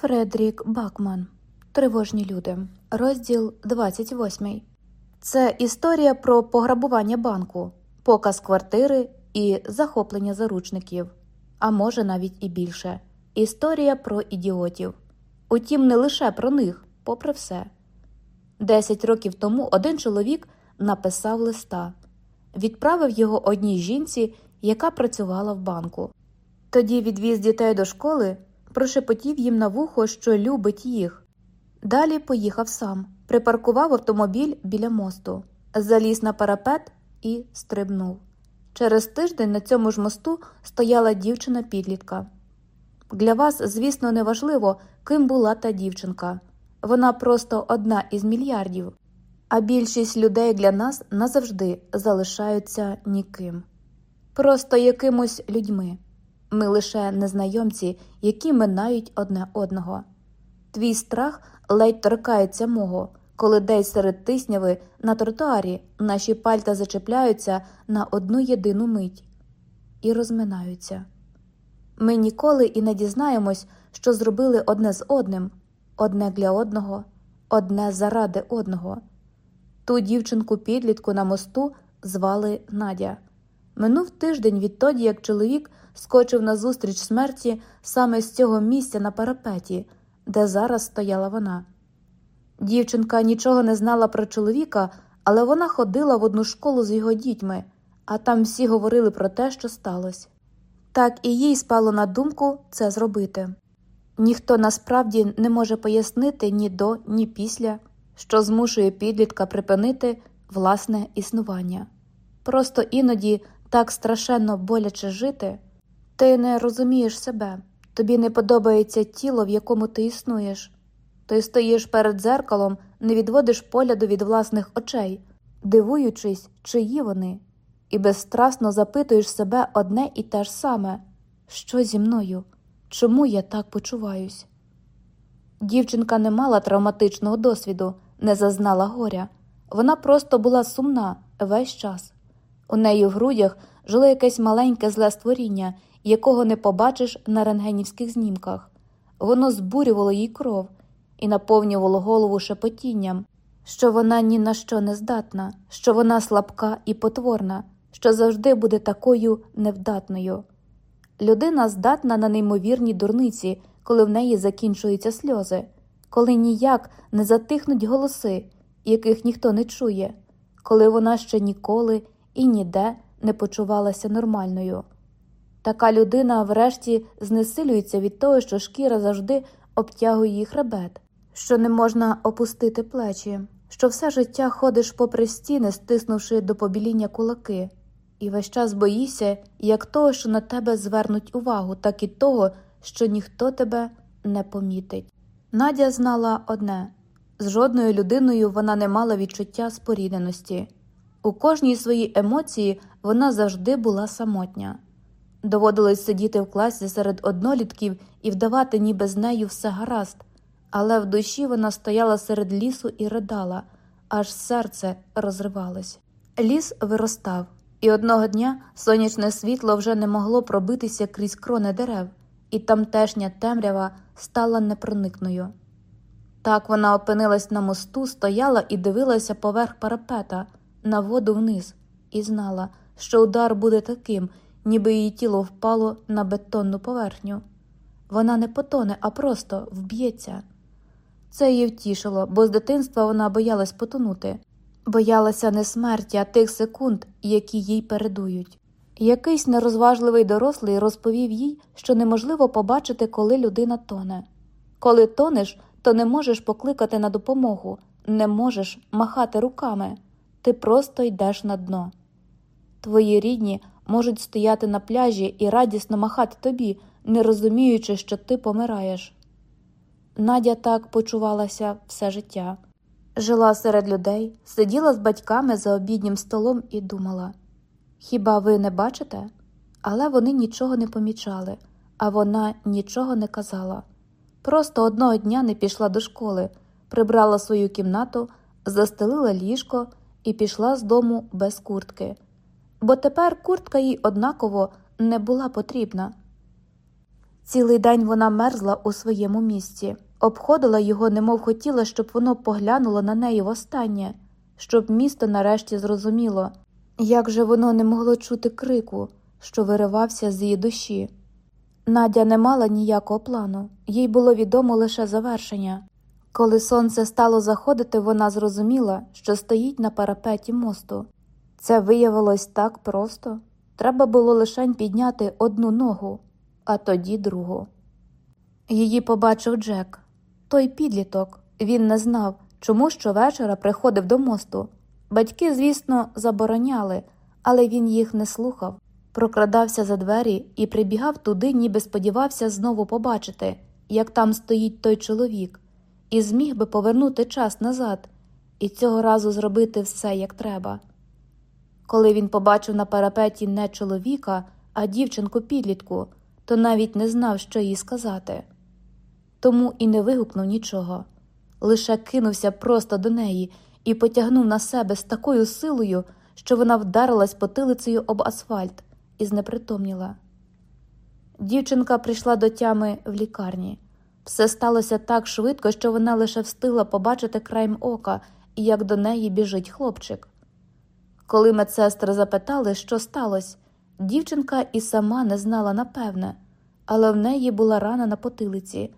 Фредрік Бакман. Тривожні люди. Розділ 28. Це історія про пограбування банку, показ квартири і захоплення заручників. А може навіть і більше. Історія про ідіотів. Утім, не лише про них, попри все. Десять років тому один чоловік написав листа, відправив його одній жінці, яка працювала в банку. Тоді відвіз дітей до школи, прошепотів їм на вухо, що любить їх. Далі поїхав сам, припаркував автомобіль біля мосту, заліз на парапет і стрибнув. Через тиждень на цьому ж мосту стояла дівчина-підлітка. Для вас, звісно, не важливо, ким була та дівчинка. Вона просто одна із мільярдів, а більшість людей для нас назавжди залишаються ніким. Просто якимось людьми. Ми лише незнайомці, які минають одне одного. Твій страх ледь торкається мого, коли десь серед тисняви на тротуарі наші пальта зачепляються на одну єдину мить і розминаються. Ми ніколи і не дізнаємось, що зробили одне з одним, одне для одного, одне заради одного. Ту дівчинку підлітку на мосту звали Надя. Минув тиждень відтоді, як чоловік скочив назустріч смерті саме з цього місця на парапеті, де зараз стояла вона. Дівчинка нічого не знала про чоловіка, але вона ходила в одну школу з його дітьми, а там всі говорили про те, що сталося. Так і їй спало на думку це зробити. Ніхто насправді не може пояснити ні до, ні після, що змушує підлітка припинити власне існування. Просто іноді так страшенно боляче жити, ти не розумієш себе, тобі не подобається тіло, в якому ти існуєш. Ти стоїш перед дзеркалом, не відводиш погляду від власних очей, дивуючись, чиї вони, і безстрастно запитуєш себе одне і те ж саме що зі мною? Чому я так почуваюсь? Дівчинка не мала травматичного досвіду, не зазнала горя. Вона просто була сумна весь час. У неї в грудях жило якесь маленьке зле створіння, якого не побачиш на рентгенівських знімках. Воно збурювало їй кров і наповнювало голову шепотінням, що вона ні на що не здатна, що вона слабка і потворна, що завжди буде такою невдатною. Людина здатна на неймовірні дурниці, коли в неї закінчуються сльози, коли ніяк не затихнуть голоси, яких ніхто не чує, коли вона ще ніколи і ніде не почувалася нормальною. Така людина врешті знесилюється від того, що шкіра завжди обтягує її хребет, що не можна опустити плечі, що все життя ходиш попри стіни, стиснувши до побіління кулаки, і весь час боїшся як того, що на тебе звернуть увагу, так і того, що ніхто тебе не помітить. Надя знала одне з жодною людиною вона не мала відчуття спорідненості. У кожній своїй емоції вона завжди була самотня. Доводилось сидіти в класі серед однолітків і вдавати, ніби з нею все гаразд, але в душі вона стояла серед лісу і ридала, аж серце розривалось. Ліс виростав, і одного дня сонячне світло вже не могло пробитися крізь крони дерев, і тамтешня темрява стала непроникною. Так вона опинилась на мосту, стояла і дивилася поверх парапета на воду вниз, і знала, що удар буде таким, ніби її тіло впало на бетонну поверхню. Вона не потоне, а просто вб'ється. Це її втішило, бо з дитинства вона боялась потонути, боялася не смерті, а тих секунд, які їй передують. Якийсь нерозважливий дорослий розповів їй, що неможливо побачити, коли людина тоне. Коли тонеш, то не можеш покликати на допомогу, не можеш махати руками, ти просто йдеш на дно. Твої рідні можуть стояти на пляжі і радісно махати тобі, не розуміючи, що ти помираєш. Надя так почувалася все життя. Жила серед людей, сиділа з батьками за обіднім столом і думала Хіба ви не бачите? Але вони нічого не помічали, а вона нічого не казала. Просто одного дня не пішла до школи, прибрала свою кімнату, застелила ліжко і пішла з дому без куртки, бо тепер куртка їй однаково не була потрібна. Цілий день вона мерзла у своєму місці, обходила його, немов хотіла, щоб воно поглянуло на неї востаннє, щоб місто нарешті зрозуміло, як же воно не могло чути крику, що виривався з її душі. Надя не мала ніякого плану, їй було відомо лише завершення. Коли сонце стало заходити, вона зрозуміла, що стоїть на парапеті мосту. Це виявилось так просто. Треба було лише підняти одну ногу, а тоді другу. Її побачив Джек. Той підліток. Він не знав, чому щовечора приходив до мосту. Батьки, звісно, забороняли, але він їх не слухав. Прокрадався за двері і прибігав туди, ніби сподівався знову побачити, як там стоїть той чоловік, і зміг би повернути час назад і цього разу зробити все як треба. Коли він побачив на парапеті не чоловіка, а дівчинку підлітку, то навіть не знав, що їй сказати. Тому і не вигукнув нічого, лише кинувся просто до неї і потягнув на себе з такою силою, що вона вдарилась потилицею об асфальт і знепритомніла. Дівчинка прийшла до тями в лікарні. Все сталося так швидко, що вона лише встигла побачити краєм ока, як до неї біжить хлопчик. Коли медсестри запитали, що сталося, дівчинка і сама не знала напевне, але в неї була рана на потилиці,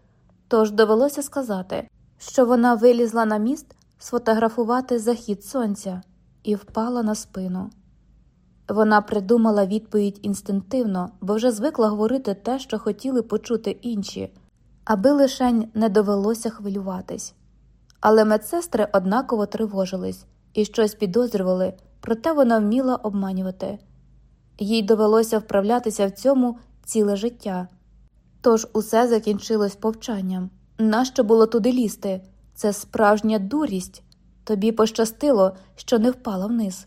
тож довелося сказати, що вона вилізла на міст сфотографувати захід сонця і впала на спину. Вона придумала відповідь інстинктивно, бо вже звикла говорити те, що хотіли почути інші, аби лишень не довелося хвилюватись. Але медсестри однаково тривожились і щось підозрювали, проте вона вміла обманювати. Їй довелося вправлятися в цьому ціле життя. Тож усе закінчилось повчанням. Нащо було туди лізти? Це справжня дурість. Тобі пощастило, що не впала вниз.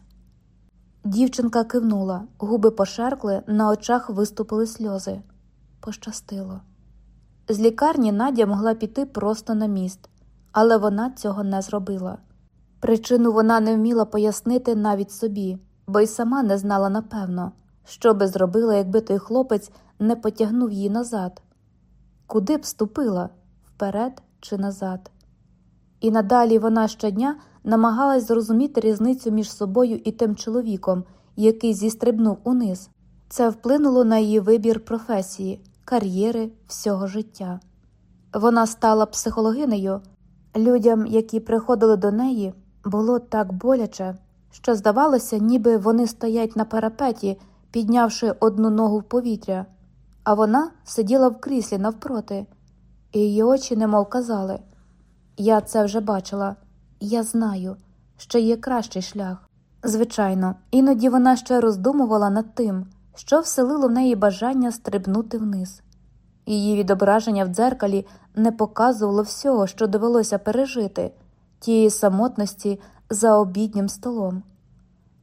Дівчинка кивнула, губи пошеркли, на очах виступили сльози. Пощастило. З лікарні Надя могла піти просто на міст, але вона цього не зробила. Причину вона не вміла пояснити навіть собі, бо й сама не знала напевно, що би зробила, якби той хлопець не потягнув її назад. Куди б ступила вперед чи назад? І надалі вона щодня намагалась зрозуміти різницю між собою і тим чоловіком, який зістрибнув униз. Це вплинуло на її вибір професії, кар'єри, всього життя. Вона стала психологинею. Людям, які приходили до неї, було так боляче, що здавалося, ніби вони стоять на парапеті, піднявши одну ногу в повітря, а вона сиділа в кріслі навпроти, і її очі немов казали Я це вже бачила, я знаю, що є кращий шлях. Звичайно, іноді вона ще роздумувала над тим, що вселило в неї бажання стрибнути вниз. Її відображення в дзеркалі не показувало всього, що довелося пережити, тієї самотності за обіднім столом.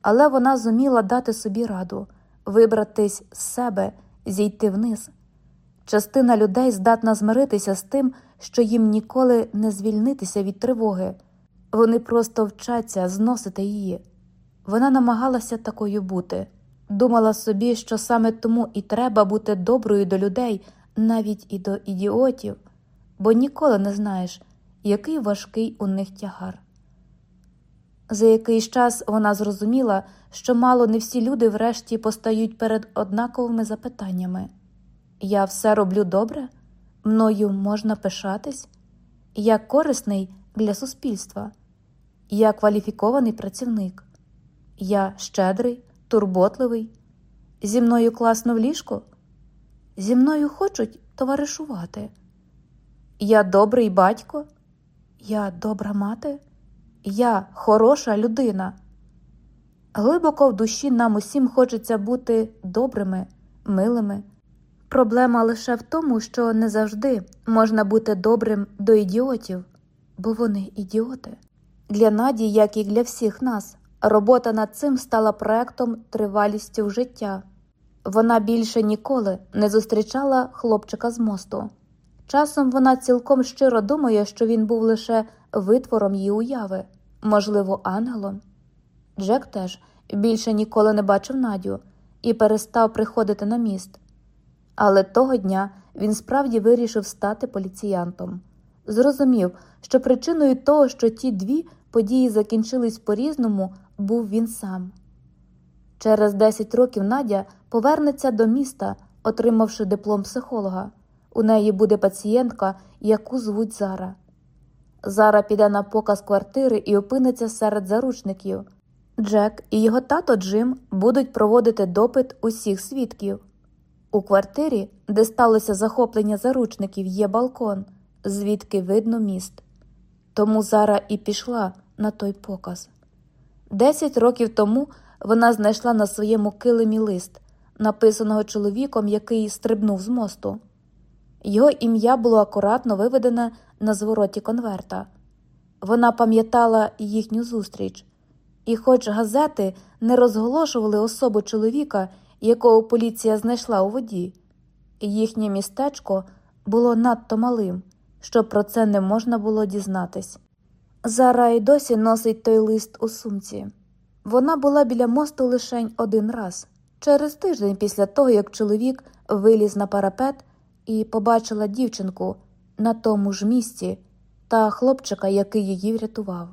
Але вона зуміла дати собі раду вибратись з себе, зійти вниз. Частина людей здатна змиритися з тим, що їм ніколи не звільнитися від тривоги, вони просто вчаться зносити її. Вона намагалася такою бути, думала собі, що саме тому і треба бути доброю до людей, навіть і до ідіотів, бо ніколи не знаєш, який важкий у них тягар. За якийсь час вона зрозуміла, що мало не всі люди врешті постають перед однаковими запитаннями. Я все роблю добре, мною можна пишатись, я корисний для суспільства, я кваліфікований працівник, я щедрий, турботливий, зі мною класно в ліжку, зі мною хочуть товаришувати. Я добрий батько, я добра мати, я хороша людина. Глибоко в душі нам усім хочеться бути добрими, милими. Проблема лише в тому, що не завжди можна бути добрим до ідіотів, бо вони ідіоти. Для Наді, як і для всіх нас, робота над цим стала проектом тривалістю життя. Вона більше ніколи не зустрічала хлопчика з мосту. Часом вона цілком щиро думає, що він був лише витвором її уяви, можливо, ангелом. Джек теж більше ніколи не бачив Надю і перестав приходити на міст. Але того дня він справді вирішив стати поліціянтом. Зрозумів, що причиною того, що ті дві події закінчились по різному, був він сам. Через 10 років Надя повернеться до міста, отримавши диплом психолога. У неї буде пацієнтка, яку звуть Зара. Зара піде на показ квартири і опиниться серед заручників. Джек і його тато Джим будуть проводити допит усіх свідків. У квартирі, де сталося захоплення заручників, є балкон, звідки видно міст. Тому Зара і пішла на той показ. Десять років тому вона знайшла на своєму килимі лист, написаного чоловіком, який стрибнув з мосту. Його ім'я було акуратно виведене на звороті конверта. Вона пам'ятала їхню зустріч, і, хоч газети не розголошували особу чоловіка, якого поліція знайшла у воді, їхнє містечко було надто малим, щоб про це не можна було дізнатись. Зара й досі носить той лист у сумці. Вона була біля мосту лишень один раз, через тиждень після того, як чоловік виліз на парапет і побачила дівчинку на тому ж місці та хлопчика, який її врятував.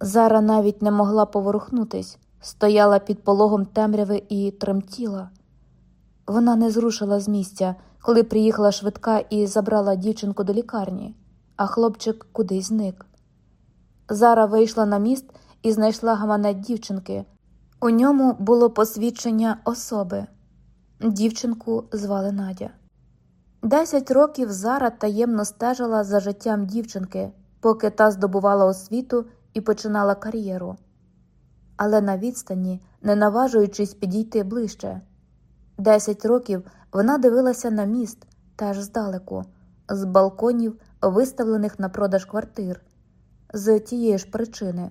Зара навіть не могла поворухнутись, стояла під пологом темряви і тремтіла. Вона не зрушила з місця, коли приїхала швидка і забрала дівчинку до лікарні, а хлопчик кудись зник. Зара вийшла на міст і знайшла гаманець дівчинки. У ньому було посвідчення особи. Дівчинку звали Надя. Десять років Зара таємно стежила за життям дівчинки, поки та здобувала освіту і починала кар'єру. Але на відстані, не наважуючись підійти ближче. Десять років вона дивилася на міст теж здалеку, з балконів, виставлених на продаж квартир. З тієї ж причини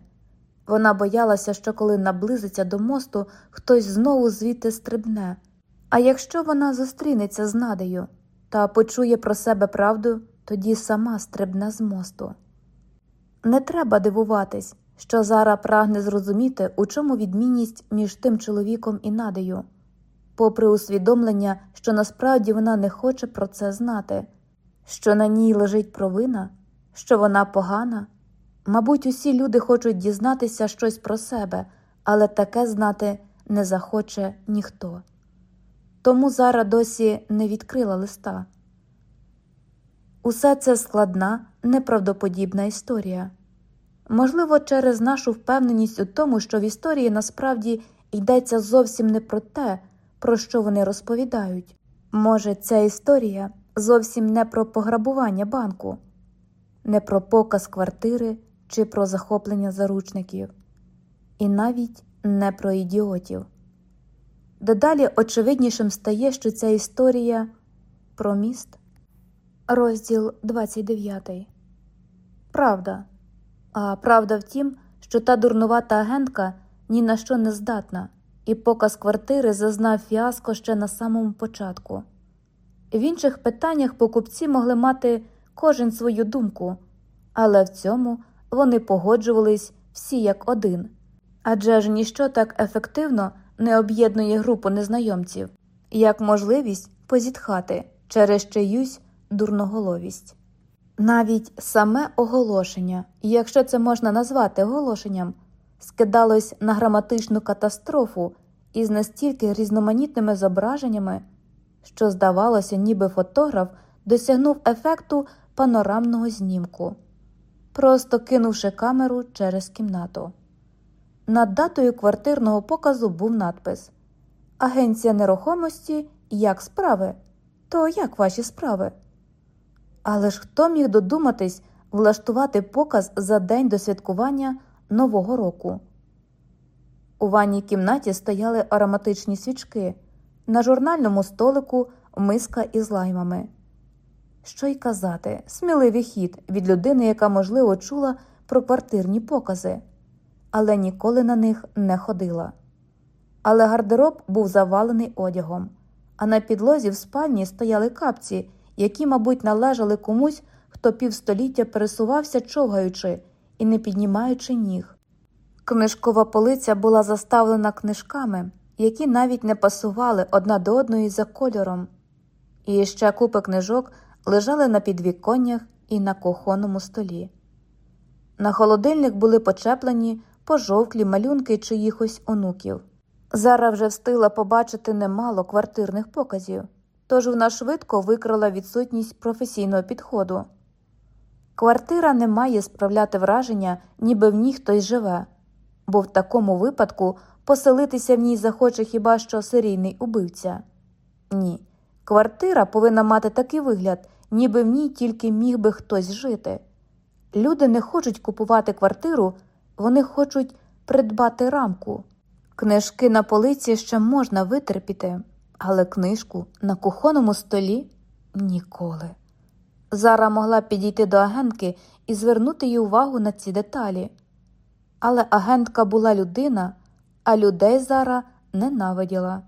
вона боялася, що коли наблизиться до мосту, хтось знову звідти стрибне. А якщо вона зустрінеться з надею та почує про себе правду, тоді сама стрибне з мосту. Не треба дивуватись, що Зара прагне зрозуміти, у чому відмінність між тим чоловіком і надею, попри усвідомлення, що насправді вона не хоче про це знати, що на ній лежить провина, що вона погана. Мабуть, усі люди хочуть дізнатися щось про себе, але таке знати не захоче ніхто. Тому Зара досі не відкрила листа. Усе це складна, неправдоподібна історія. Можливо, через нашу впевненість у тому, що в історії насправді йдеться зовсім не про те, про що вони розповідають. Може, ця історія зовсім не про пограбування банку, не про показ квартири чи про захоплення заручників, і навіть не про ідіотів. Дедалі очевиднішим стає, що ця історія про міст. Розділ 29 Правда. А правда в тім, що та дурнувата агентка ні на що не здатна, і показ квартири зазнав фіаско ще на самому початку. В інших питаннях покупці могли мати кожен свою думку, але в цьому вони погоджувались всі як один. Адже ж ніщо так ефективно не об'єднує групу незнайомців, як можливість позітхати через чиюсь дурноголовість. Навіть саме оголошення, якщо це можна назвати оголошенням, скидалось на граматичну катастрофу із настільки різноманітними зображеннями, що, здавалося, ніби фотограф досягнув ефекту панорамного знімку, просто кинувши камеру через кімнату. Над датою квартирного показу був надпис Агенція нерухомості як справи? То як ваші справи? Але ж хто міг додуматись влаштувати показ за день до святкування Нового року? У ванній кімнаті стояли ароматичні свічки, на журнальному столику миска із лаймами. Що й казати, сміливий хід від людини, яка, можливо, чула про квартирні покази, але ніколи на них не ходила. Але гардероб був завалений одягом, а на підлозі в спальні стояли капці які, мабуть, належали комусь, хто півстоліття пересувався, човгаючи і не піднімаючи ніг. Книжкова полиця була заставлена книжками, які навіть не пасували одна до одної за кольором. і ще купи книжок лежали на підвіконнях і на кухонному столі. На холодильник були почеплені пожовклі малюнки чиїхось онуків. Зара вже встигла побачити немало квартирних показів, тож вона швидко викрала відсутність професійного підходу. Квартира не має справляти враження, ніби в ній хтось живе, бо в такому випадку поселитися в ній захоче хіба що серійний убивця. Ні, квартира повинна мати такий вигляд, ніби в ній тільки міг би хтось жити. Люди не хочуть купувати квартиру, вони хочуть придбати рамку. Книжки на полиці ще можна витерпіти, але книжку на кухонному столі ніколи. Зара могла підійти до агентки і звернути її увагу на ці деталі. Але агентка була людина, а людей Зара ненавиділа,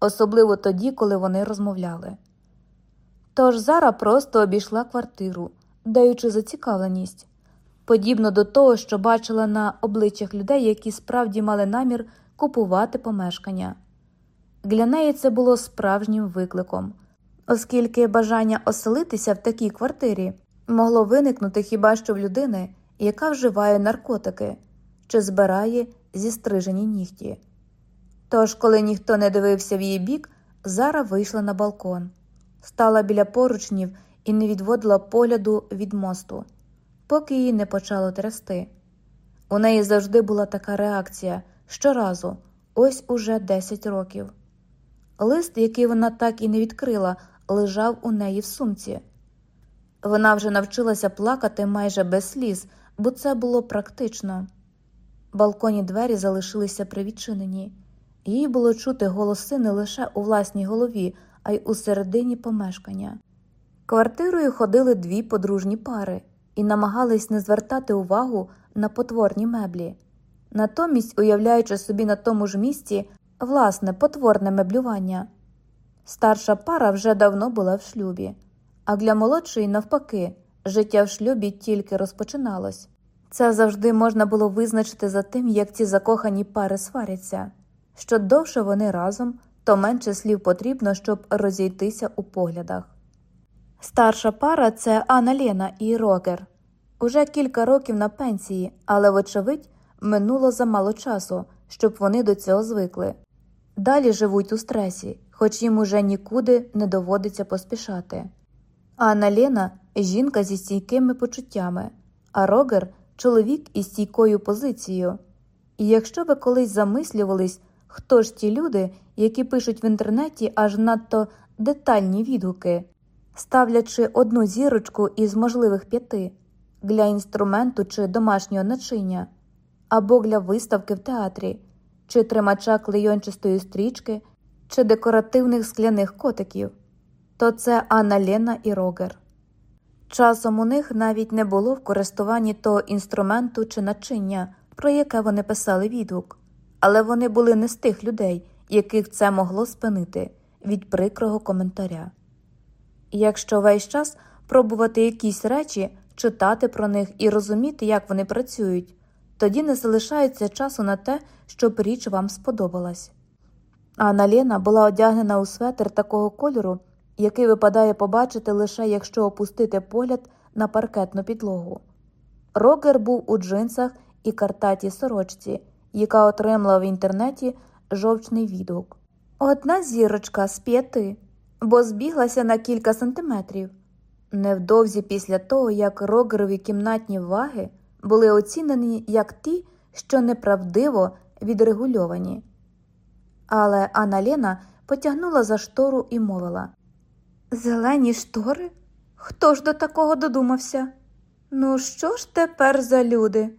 особливо тоді, коли вони розмовляли. Тож Зара просто обійшла квартиру, даючи зацікавленість, подібно до того, що бачила на обличчях людей, які справді мали намір купувати помешкання. Для неї це було справжнім викликом, оскільки бажання оселитися в такій квартирі могло виникнути хіба що в людини, яка вживає наркотики чи збирає зістрижені нігті. Тож, коли ніхто не дивився в її бік, Зара вийшла на балкон, стала біля поручнів і не відводила погляду від мосту, поки її не почало трясти. У неї завжди була така реакція щоразу, ось уже 10 років. Лист, який вона так і не відкрила, лежав у неї в сумці. Вона вже навчилася плакати майже без сліз, бо це було практично. Балконі двері залишилися привідчинені. Їй було чути голоси не лише у власній голові, а й у середині помешкання. Квартирою ходили дві подружні пари і намагались не звертати увагу на потворні меблі, натомість уявляючи собі на тому ж місці власне потворне меблювання. Старша пара вже давно була в шлюбі, а для молодшої, навпаки, життя в шлюбі тільки розпочиналось. Це завжди можна було визначити за тим, як ці закохані пари сваряться. Що довше вони разом, то менше слів потрібно, щоб розійтися у поглядах. Старша пара це Анна Лена і Рогер. Уже кілька років на пенсії, але, вочевидь, минуло замало часу, щоб вони до цього звикли. Далі живуть у стресі, хоч їм уже нікуди не доводиться поспішати. Анна Лена жінка зі стійкими почуттями, а Рогер чоловік із стійкою позицією. І якщо ви колись замислювались, хто ж ті люди, які пишуть в інтернеті аж надто детальні відгуки, ставлячи одну зірочку із можливих п'яти для інструменту чи домашнього начиння, або для виставки в театрі, чи тримача клейончастої стрічки, чи декоративних скляних котиків, то це Анна Лена і Рогер. Часом у них навіть не було в користуванні того інструменту чи начиння, про яке вони писали відгук, але вони були не з тих людей, яких це могло спинити від прикрого коментаря. Якщо весь час пробувати якісь речі, читати про них і розуміти, як вони працюють, тоді не залишається часу на те, щоб річ вам сподобалась. Анна Лена була одягнена у светр такого кольору, який випадає побачити лише якщо опустити погляд на паркетну підлогу. Рогер був у джинсах і картатій сорочці, яка отримала в інтернеті жовчний відгук. Одна зірочка з п'яти, бо збіглася на кілька сантиметрів. Невдовзі після того, як рогерові кімнатні ваги були оцінені як ті, що неправдиво відрегульовані. Але Анна Лена потягнула за штору і мовила Зелені штори? Хто ж до такого додумався? Ну, що ж тепер за люди?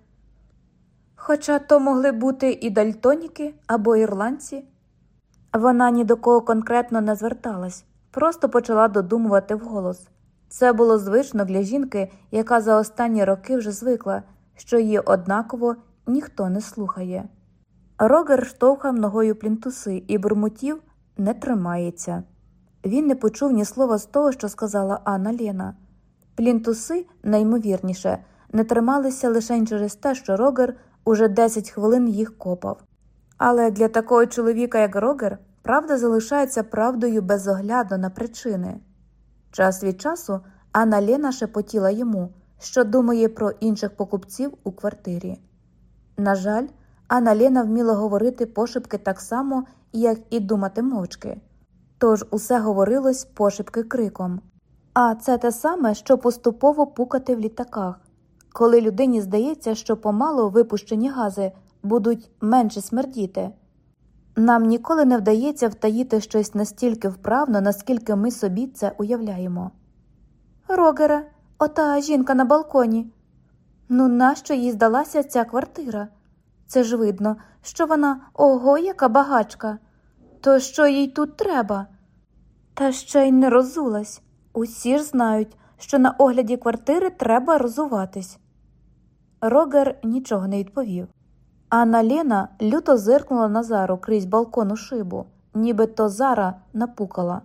Хоча то могли бути і дальтоніки або ірландці. Вона ні до кого конкретно не зверталась, просто почала додумувати вголос. Це було звично для жінки, яка за останні роки вже звикла, що її однаково ніхто не слухає. Рогер штовхав ногою плінтуси і бурмотів не тримається. Він не почув ні слова з того, що сказала Анна Лена. Плінтуси, наймовірніше, не трималися лише через те, що Рогер уже 10 хвилин їх копав. Але для такого чоловіка, як Рогер, правда залишається правдою безоглядно на причини. Час від часу Анна Лена шепотіла йому, що думає про інших покупців у квартирі. На жаль, Анна Лена вміла говорити пошепки так само, як і думати мовчки. Тож усе говорилось пошепки криком. А це те саме, що поступово пукати в літаках, коли людині здається, що помало випущені гази будуть менше смердіти. Нам ніколи не вдається втаїти щось настільки вправно, наскільки ми собі це уявляємо. Рогере, ота жінка на балконі. Ну, нащо їй здалася ця квартира? Це ж видно, що вона ого, яка багачка. То що їй тут треба? Та ще й не розулась. Усі ж знають, що на огляді квартири треба розуватись. Рогер нічого не відповів. Анна Лена люто зиркнула на Зару крізь балкону шибу, ніби то Зара напукала,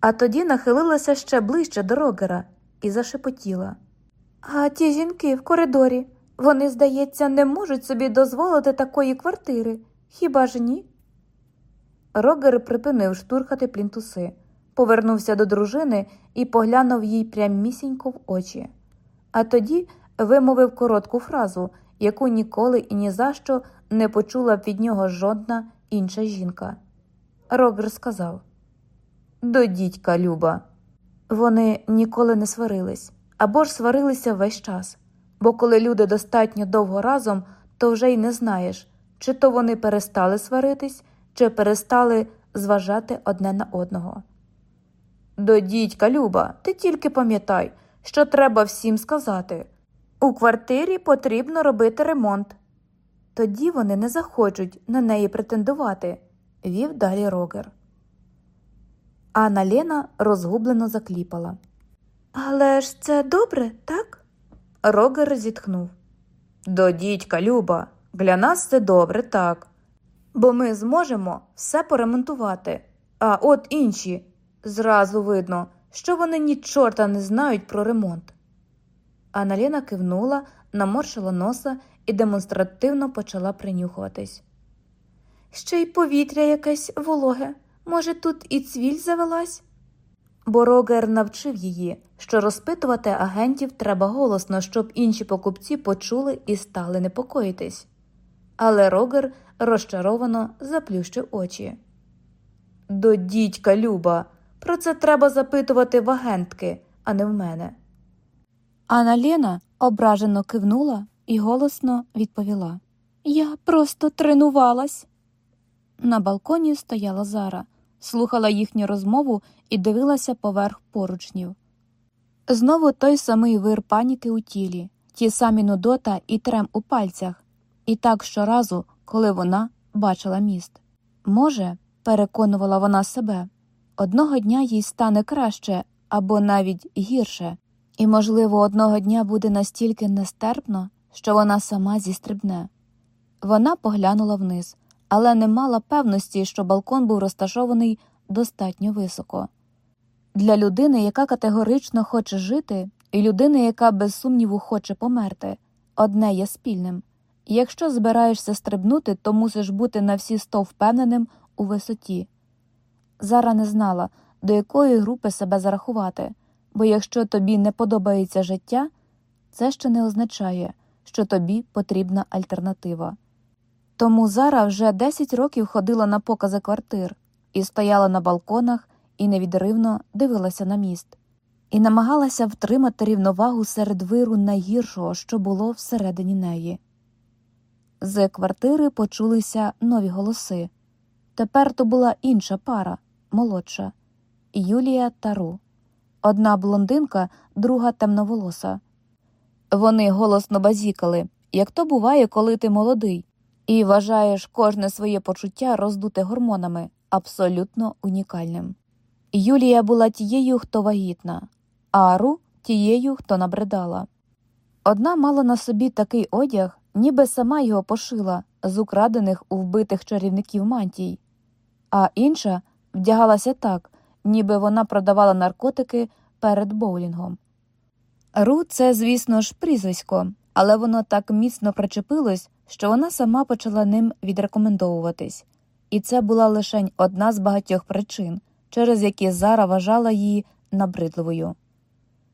а тоді нахилилася ще ближче до Рогера і зашепотіла. А ті жінки в коридорі, вони, здається, не можуть собі дозволити такої квартири. Хіба ж ні? Рогер припинив штурхати плінтуси, повернувся до дружини і поглянув їй прямісінько в очі, а тоді вимовив коротку фразу, яку ніколи і ні за що не почула б від нього жодна інша жінка. Рогер сказав До дідька, Люба. Вони ніколи не сварились або ж сварилися весь час, бо коли люди достатньо довго разом, то вже й не знаєш, чи то вони перестали сваритись, чи перестали зважати одне на одного. До дідька, Люба, ти тільки пам'ятай, що треба всім сказати. У квартирі потрібно робити ремонт. Тоді вони не захочуть на неї претендувати, вів далі Рогер. Анна Лена розгублено закліпала. Але ж це добре, так? Рогер зітхнув. До дідька, Люба, для нас це добре, так. Бо ми зможемо все поремонтувати. А от інші зразу видно, що вони ні чорта не знають про ремонт. Аналіна кивнула, наморшила носа і демонстративно почала принюхуватись. Ще й повітря якесь вологе. Може, тут і цвіль завелась? Бо Рогер навчив її, що розпитувати агентів треба голосно, щоб інші покупці почули і стали непокоїтись. Але Рогер розчаровано заплющив очі. До дідька, Люба, про це треба запитувати в агентки, а не в мене. Анна Лена ображено кивнула і голосно відповіла Я просто тренувалась. На балконі стояла Зара, слухала їхню розмову і дивилася поверх поручнів. Знову той самий вир паніки у тілі, ті самі нудота і трем у пальцях, і так щоразу, коли вона бачила міст. Може, переконувала вона себе, одного дня їй стане краще або навіть гірше, і, можливо, одного дня буде настільки нестерпно, що вона сама зістрибне. Вона поглянула вниз, але не мала певності, що балкон був розташований достатньо високо. Для людини, яка категорично хоче жити, і людини, яка без сумніву хоче померти, одне є спільним. Якщо збираєшся стрибнути, то мусиш бути на всі сто впевненим у висоті. Зара не знала, до якої групи себе зарахувати, бо якщо тобі не подобається життя, це ще не означає, що тобі потрібна альтернатива. Тому Зара вже 10 років ходила на покази квартир і стояла на балконах і невідривно дивилася на міст, і намагалася втримати рівновагу серед виру найгіршого, що було всередині неї. З квартири почулися нові голоси. Тепер то була інша пара, молодша Юлія та Ру. Одна блондинка, друга темноволоса. Вони голосно базікали, як то буває, коли ти молодий, і вважаєш кожне своє почуття роздуте гормонами абсолютно унікальним. Юлія була тією, хто вагітна, а Ру тією, хто набридала. Одна мала на собі такий одяг, ніби сама його пошила з украдених у вбитих чарівників мантій, а інша вдягалася так, ніби вона продавала наркотики перед боулінгом. Ру це, звісно ж, прізвисько, але воно так міцно причепилось, що вона сама почала ним відрекомендовуватись, і це була лише одна з багатьох причин, через які Зара вважала її набридливою.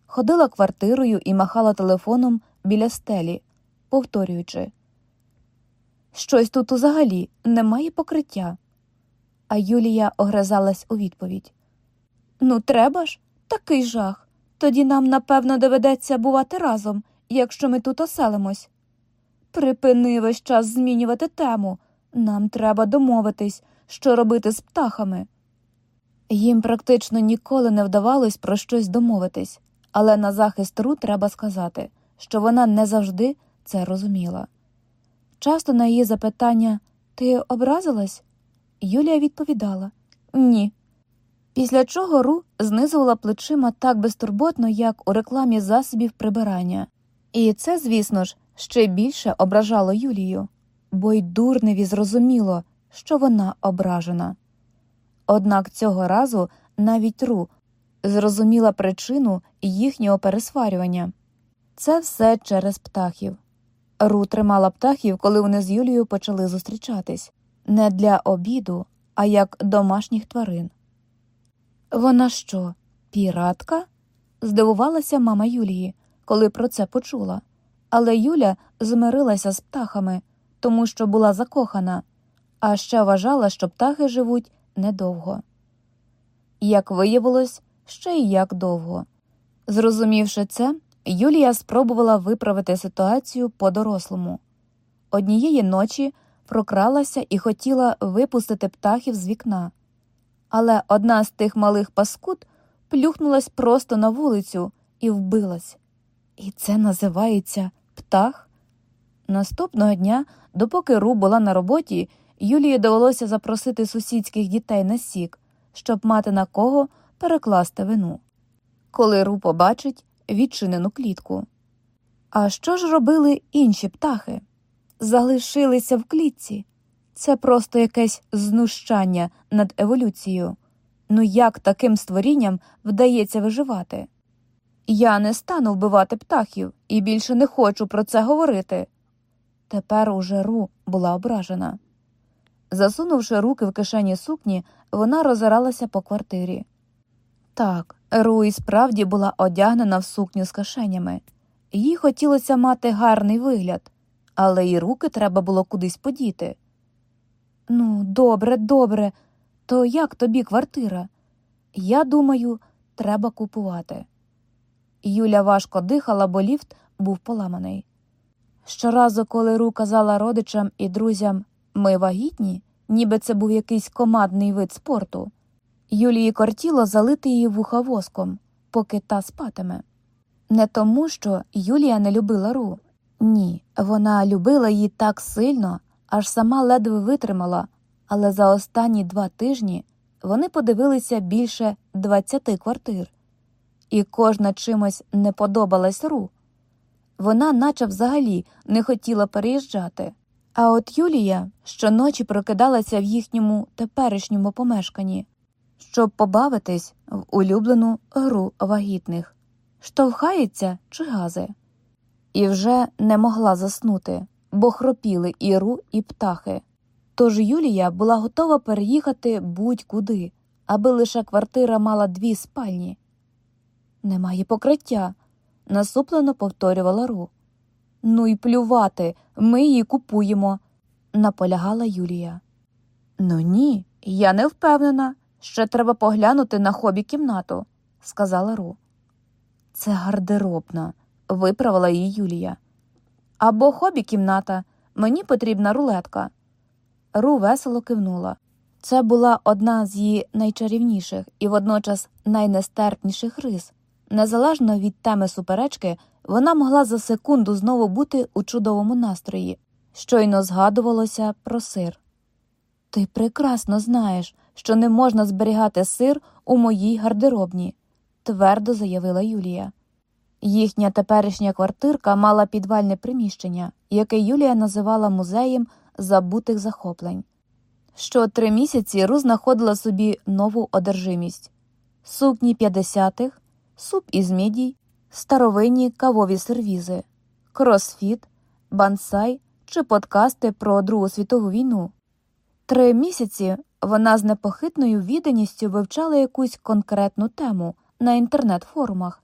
Ходила квартирою і махала телефоном біля стелі, повторюючи Щось тут взагалі немає покриття. А Юлія огризалась у відповідь Ну, треба ж, такий жах. Тоді нам, напевно, доведеться бувати разом, якщо ми тут оселимось. Припини весь час змінювати тему. Нам треба домовитись, що робити з птахами. Їм практично ніколи не вдавалось про щось домовитись, але на захист Ру треба сказати, що вона не завжди це розуміла. Часто на її запитання Ти образилась? Юлія відповідала Ні. Після чого Ру знизувала плечима так безтурботно, як у рекламі засобів прибирання. І це, звісно ж, ще більше ображало Юлію, бо й дурневі зрозуміло, що вона ображена. Однак цього разу навіть Ру зрозуміла причину їхнього пересварювання це все через птахів. Ру тримала птахів, коли вони з Юлією почали зустрічатись не для обіду, а як домашніх тварин. Вона що, піратка? здивувалася мама Юлії, коли про це почула. Але Юля змирилася з птахами, тому що була закохана, а ще вважала, що птахи живуть недовго. Як виявилось, ще й як довго. Зрозумівши це, Юлія спробувала виправити ситуацію по-дорослому. Однієї ночі прокралася і хотіла випустити птахів з вікна. Але одна з тих малих паскуд плюхнулась просто на вулицю і вбилась. І це називається птах. Наступного дня, допоки Ру була на роботі, Юлії довелося запросити сусідських дітей на сік, щоб мати на кого перекласти вину. Коли Ру побачить відчинену клітку. А що ж робили інші птахи? Залишилися в клітці. Це просто якесь знущання над еволюцією. Ну як таким створінням вдається виживати? Я не стану вбивати птахів і більше не хочу про це говорити. Тепер уже Ру була ображена. Засунувши руки в кишені сукні, вона роззиралася по квартирі. Так, Ру і справді була одягнена в сукню з кишенями. Їй хотілося мати гарний вигляд, але й руки треба було кудись подіти. Ну, добре, добре, то як тобі квартира? Я думаю, треба купувати. Юля важко дихала, бо ліфт був поламаний. Щоразу, коли Ру казала родичам і друзям ми вагітні, ніби це був якийсь командний вид спорту. Юлії кортіло залити її вуха воском, поки та спатиме. Не тому, що Юлія не любила Ру. Ні, вона любила її так сильно, аж сама ледве витримала, але за останні два тижні вони подивилися більше двадцяти квартир, і кожна чимось не подобалась Ру. Вона, наче взагалі, не хотіла переїжджати. А от Юлія щоночі прокидалася в їхньому теперішньому помешканні, щоб побавитись в улюблену гру вагітних, штовхається чи гази, і вже не могла заснути, бо хропіли і ру, і птахи. Тож Юлія була готова переїхати будь-куди, аби лише квартира мала дві спальні. Немає покриття, насуплено повторювала Ру. Ну й плювати, ми її купуємо, наполягала Юлія. Ну ні, я не впевнена. Ще треба поглянути на хобі кімнату, сказала Ру. Це гардеробна, виправила її Юлія. Або хобі кімната, мені потрібна рулетка. Ру весело кивнула. Це була одна з її найчарівніших і водночас найнестерпніших рис. Незалежно від теми суперечки, вона могла за секунду знову бути у чудовому настрої. Щойно згадувалося про сир. Ти прекрасно знаєш, що не можна зберігати сир у моїй гардеробні, твердо заявила Юлія. Їхня теперішня квартирка мала підвальне приміщення, яке Юлія називала музеєм забутих захоплень. Що три місяці Ру знаходила собі нову одержимість сукні п'ятдесятих, суп із мідій, старовинні кавові сервізи, кросфіт, бансай чи подкасти про Другу світову війну. Три місяці вона з непохитною відданістю вивчала якусь конкретну тему на інтернет-форумах,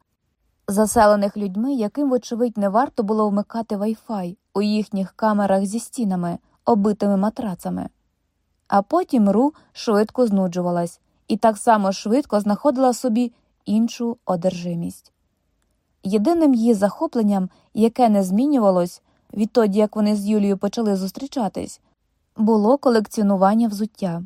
заселених людьми, яким, вочевидь, не варто було вмикати Wi-Fi у їхніх камерах зі стінами, оббитими матрацами. А потім Ру швидко знуджувалась і так само швидко знаходила собі іншу одержимість. Єдиним її захопленням, яке не змінювалось відтоді, як вони з Юлією почали зустрічатись, було колекціонування взуття.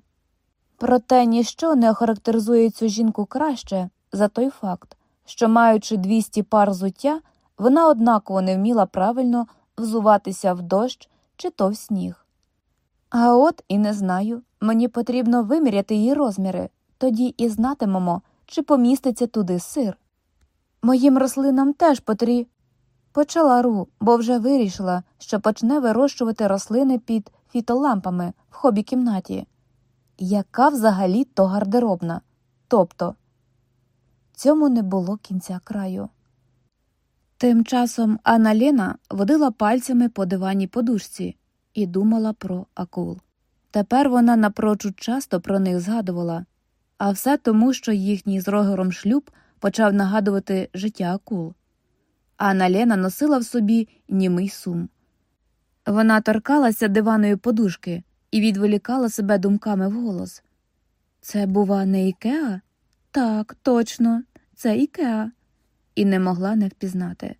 Проте ніщо не охарактеризує цю жінку краще за той факт, що, маючи 200 пар взуття, вона однаково не вміла правильно взуватися в дощ чи то в сніг. А от і не знаю, мені потрібно виміряти її розміри, тоді і знатимемо, чи поміститься туди сир. Моїм рослинам теж потрі. Почала ру, бо вже вирішила, що почне вирощувати рослини під фітолампами в хобі кімнаті. Яка взагалі то гардеробна? Тобто цьому не було кінця краю. Тим часом Анна Лена водила пальцями по диванній подушці і думала про акул. Тепер вона напрочуд часто про них згадувала, а все тому, що їхній з рогером шлюб почав нагадувати життя акул. Анна Лена носила в собі німий сум. Вона торкалася диваної подушки і відволікала себе думками вголос. Це, бува, не Ікеа? Так, точно, це Ікеа. І не могла не впізнати.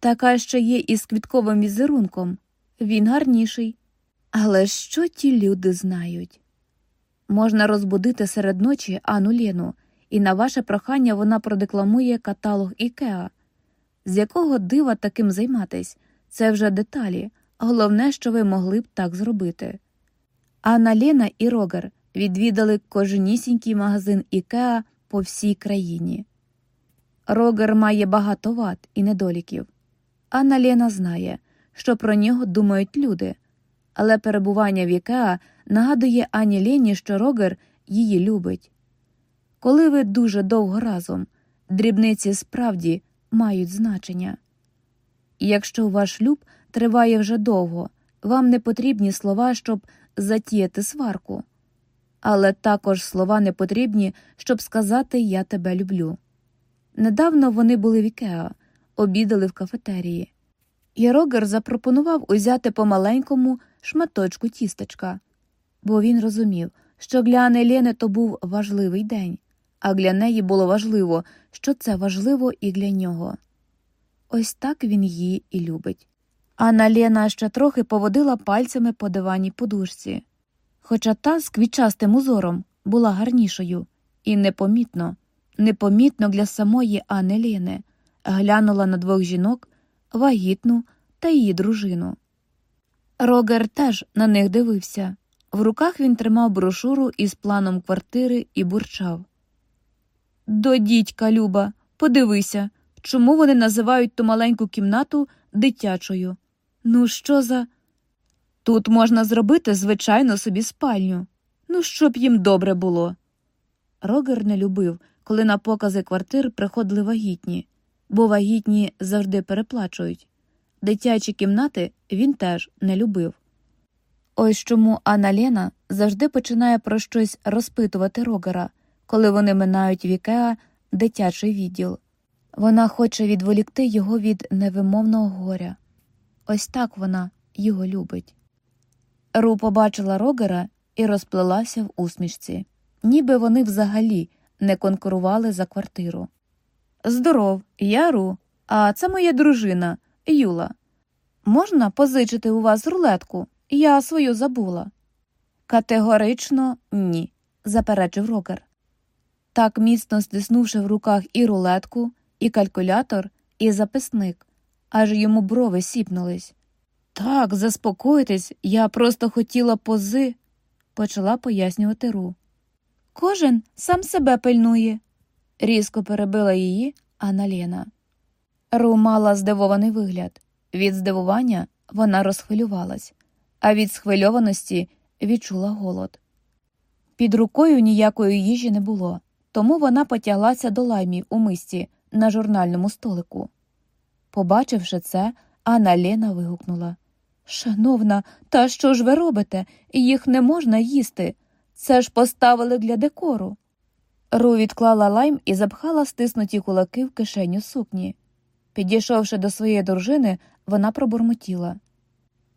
Така ще є із квітковим візерунком. Він гарніший. Але що ті люди знають? Можна розбудити серед ночі Ану Лену, і на ваше прохання вона продекламує каталог Ікеа. З якого дива таким займатись? Це вже деталі. Головне, що ви могли б так зробити. Анна Лена і Рогер відвідали кожнісінький магазин Ікеа по всій країні. Рогер має багато вад і недоліків. Анна Лена знає, що про нього думають люди, але перебування в Ікеа нагадує Ані Лені, що Рогер її любить. Коли ви дуже довго разом, дрібниці справді мають значення. І якщо ваш шлюб триває вже довго, вам не потрібні слова, щоб затіяти сварку, але також слова не потрібні, щоб сказати Я тебе люблю. Недавно вони були в Ікеа, обідали в кафетерії, і Рогер запропонував узяти по маленькому шматочку тістечка, бо він розумів, що для Ани Лєни то був важливий день, а для неї було важливо, що це важливо і для нього. Ось так він її і любить. Анна Лєна ще трохи поводила пальцями по диваній подушці, хоча та з квітчастим узором була гарнішою, і непомітно, непомітно для самої Анни глянула на двох жінок, вагітну та її дружину. Рогер теж на них дивився. В руках він тримав брошуру із планом квартири і бурчав. До дідька, Люба, подивися, чому вони називають ту маленьку кімнату дитячою. Ну, що за. Тут можна зробити, звичайно, собі спальню. Ну, щоб їм добре було. Рогер не любив, коли на покази квартир приходили вагітні, бо вагітні завжди переплачують. Дитячі кімнати він теж не любив. Ось чому Анна Лена завжди починає про щось розпитувати Рогера, коли вони минають в Ікеа дитячий відділ. Вона хоче відволікти його від невимовного горя. Ось так вона його любить. Ру побачила Рогера і розплелася в усмішці, ніби вони взагалі не конкурували за квартиру. Здоров, я Ру, а це моя дружина Юла. Можна позичити у вас рулетку? Я свою забула. Категорично ні, заперечив Рогер. Так міцно стиснувши в руках і рулетку, і калькулятор, і записник, аж йому брови сіпнулись. Так, заспокойтесь, я просто хотіла пози, почала пояснювати Ру. Кожен сам себе пильнує, різко перебила її Анна Лєна. Ру мала здивований вигляд. Від здивування вона розхвилювалась, а від схвильованості відчула голод. Під рукою ніякої їжі не було, тому вона потяглася до лаймів у мисті на журнальному столику. Побачивши це, Анна Лена вигукнула Шановна, та що ж ви робите? Їх не можна їсти. Це ж поставили для декору. Ру відклала лайм і запхала стиснуті кулаки в кишеню сукні. Підійшовши до своєї дружини, вона пробурмотіла.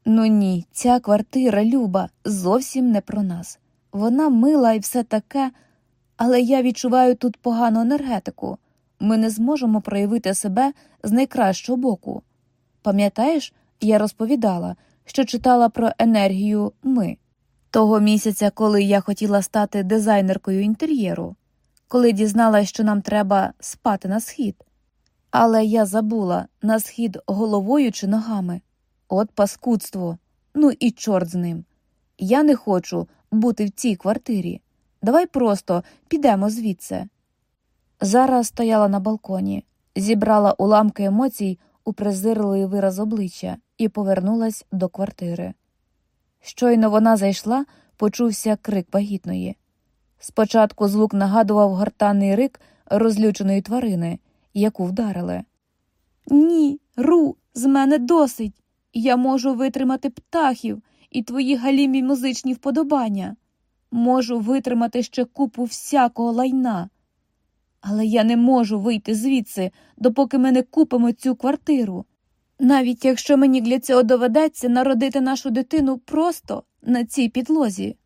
Ну ні, ця квартира, Люба, зовсім не про нас. Вона мила і все таке, але я відчуваю тут погану енергетику. Ми не зможемо проявити себе з найкращого боку. Пам'ятаєш, я розповідала, що читала про енергію ми того місяця, коли я хотіла стати дизайнеркою інтер'єру, коли дізналася, що нам треба спати на схід. Але я забула на схід головою чи ногами. От паскудство. Ну і чорт з ним. Я не хочу бути в цій квартирі. Давай просто підемо звідси. Зараз стояла на балконі, зібрала уламки емоцій у презирливий вираз обличчя і повернулась до квартири. Щойно вона зайшла, почувся крик вагітної. Спочатку звук нагадував гортанний рик розлюченої тварини, яку вдарили. Ні, Ру, з мене досить. Я можу витримати птахів і твої галімі музичні вподобання. Можу витримати ще купу всякого лайна. Але я не можу вийти звідси, допоки ми не купимо цю квартиру. Навіть якщо мені для цього доведеться народити нашу дитину просто на цій підлозі.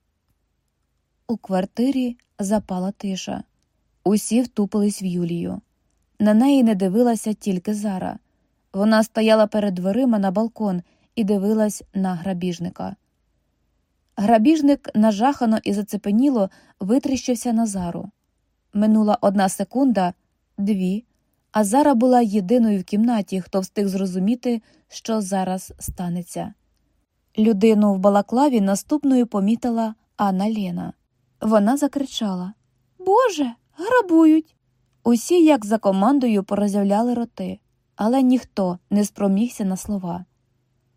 У квартирі запала тиша. Усі втупились в Юлію. На неї не дивилася тільки Зара. Вона стояла перед дверима на балкон і дивилась на грабіжника. Грабіжник нажахано і зацепеніло витріщився на Зару. Минула одна секунда, дві, а Зара була єдиною в кімнаті, хто встиг зрозуміти, що зараз станеться. Людину в балаклаві наступною помітила Анна Лена. Вона закричала Боже, грабують. Усі, як за командою, порозявляли роти, але ніхто не спромігся на слова.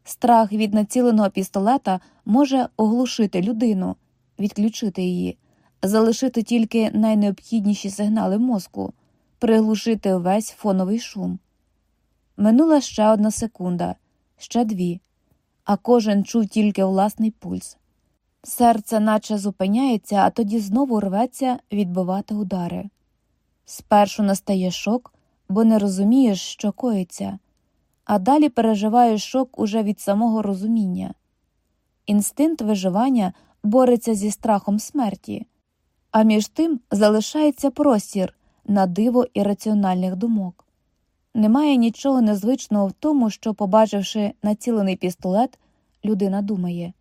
Страх від націленого пістолета може оглушити людину, відключити її, залишити тільки найнеобхідніші сигнали мозку, приглушити весь фоновий шум. Минула ще одна секунда, ще дві, а кожен чув тільки власний пульс. Серце наче зупиняється, а тоді знову рветься відбивати удари. Спершу настає шок, бо не розумієш, що коїться, а далі переживаєш шок уже від самого розуміння. Інстинкт виживання бореться зі страхом смерті, а між тим залишається простір на диво ірраціональних думок. Немає нічого незвичного в тому, що, побачивши націлений пістолет, людина думає.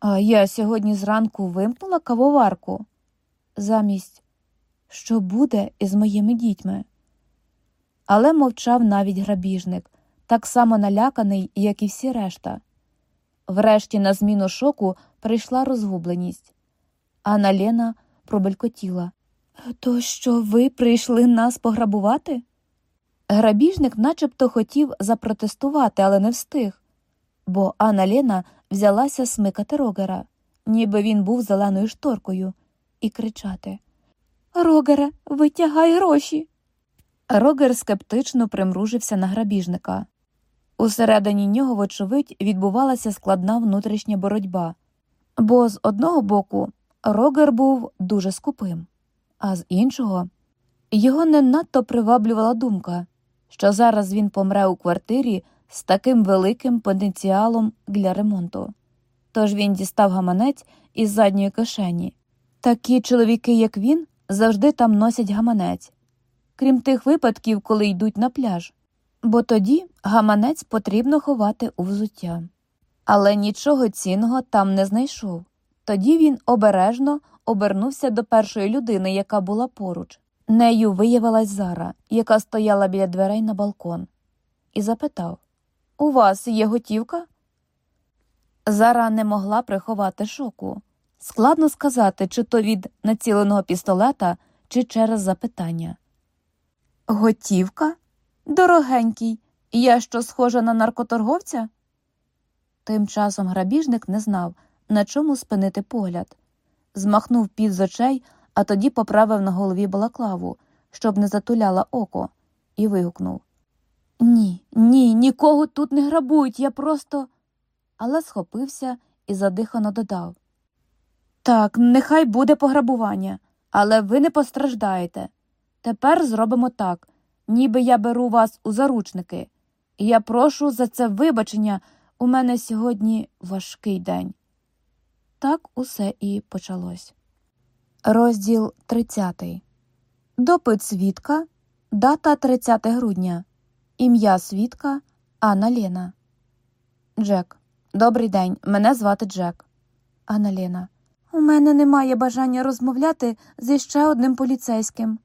А я сьогодні зранку вимкнула кавоварку замість що буде із моїми дітьми. Але мовчав навіть грабіжник, так само наляканий, як і всі решта. Врешті, на зміну шоку, прийшла розгубленість. Анна Лена пробелькотіла. То що ви прийшли нас пограбувати? Грабіжник начебто хотів запротестувати, але не встиг, бо Анна Лена взялася смикати рогера, ніби він був зеленою шторкою, і кричати Рогере, витягай гроші. Рогер скептично примружився на грабіжника. Усередині нього, вочевидь, відбувалася складна внутрішня боротьба, бо з одного боку Рогер був дуже скупим, а з іншого його не надто приваблювала думка, що зараз він помре у квартирі з таким великим потенціалом для ремонту. Тож він дістав гаманець із задньої кишені. Такі чоловіки, як він, завжди там носять гаманець, крім тих випадків, коли йдуть на пляж, бо тоді гаманець потрібно ховати у взуття. Але нічого цінного там не знайшов. Тоді він обережно обернувся до першої людини, яка була поруч. Нею виявилась Зара, яка стояла біля дверей на балкон, і запитав У вас є готівка? Зара не могла приховати шоку. Складно сказати, чи то від націленого пістолета, чи через запитання. Готівка? Дорогенький, я що схожа на наркоторговця? Тим часом грабіжник не знав, на чому спинити погляд. Змахнув під з очей, а тоді поправив на голові балаклаву, щоб не затуляла око, і вигукнув Ні, ні, нікого тут не грабують, я просто. Але схопився і задихано додав. Так, нехай буде пограбування, Але ви не постраждаєте. Тепер зробимо так, ніби я беру вас у заручники, я прошу за це вибачення. У мене сьогодні важкий день. Так усе і почалось. Розділ 30. Допит свідка. Дата 30 грудня. Ім'я свідка Анна Лена. Джек. Добрий день. Мене звати Джек. Анна Лена. У мене немає бажання розмовляти зі ще одним поліцейським.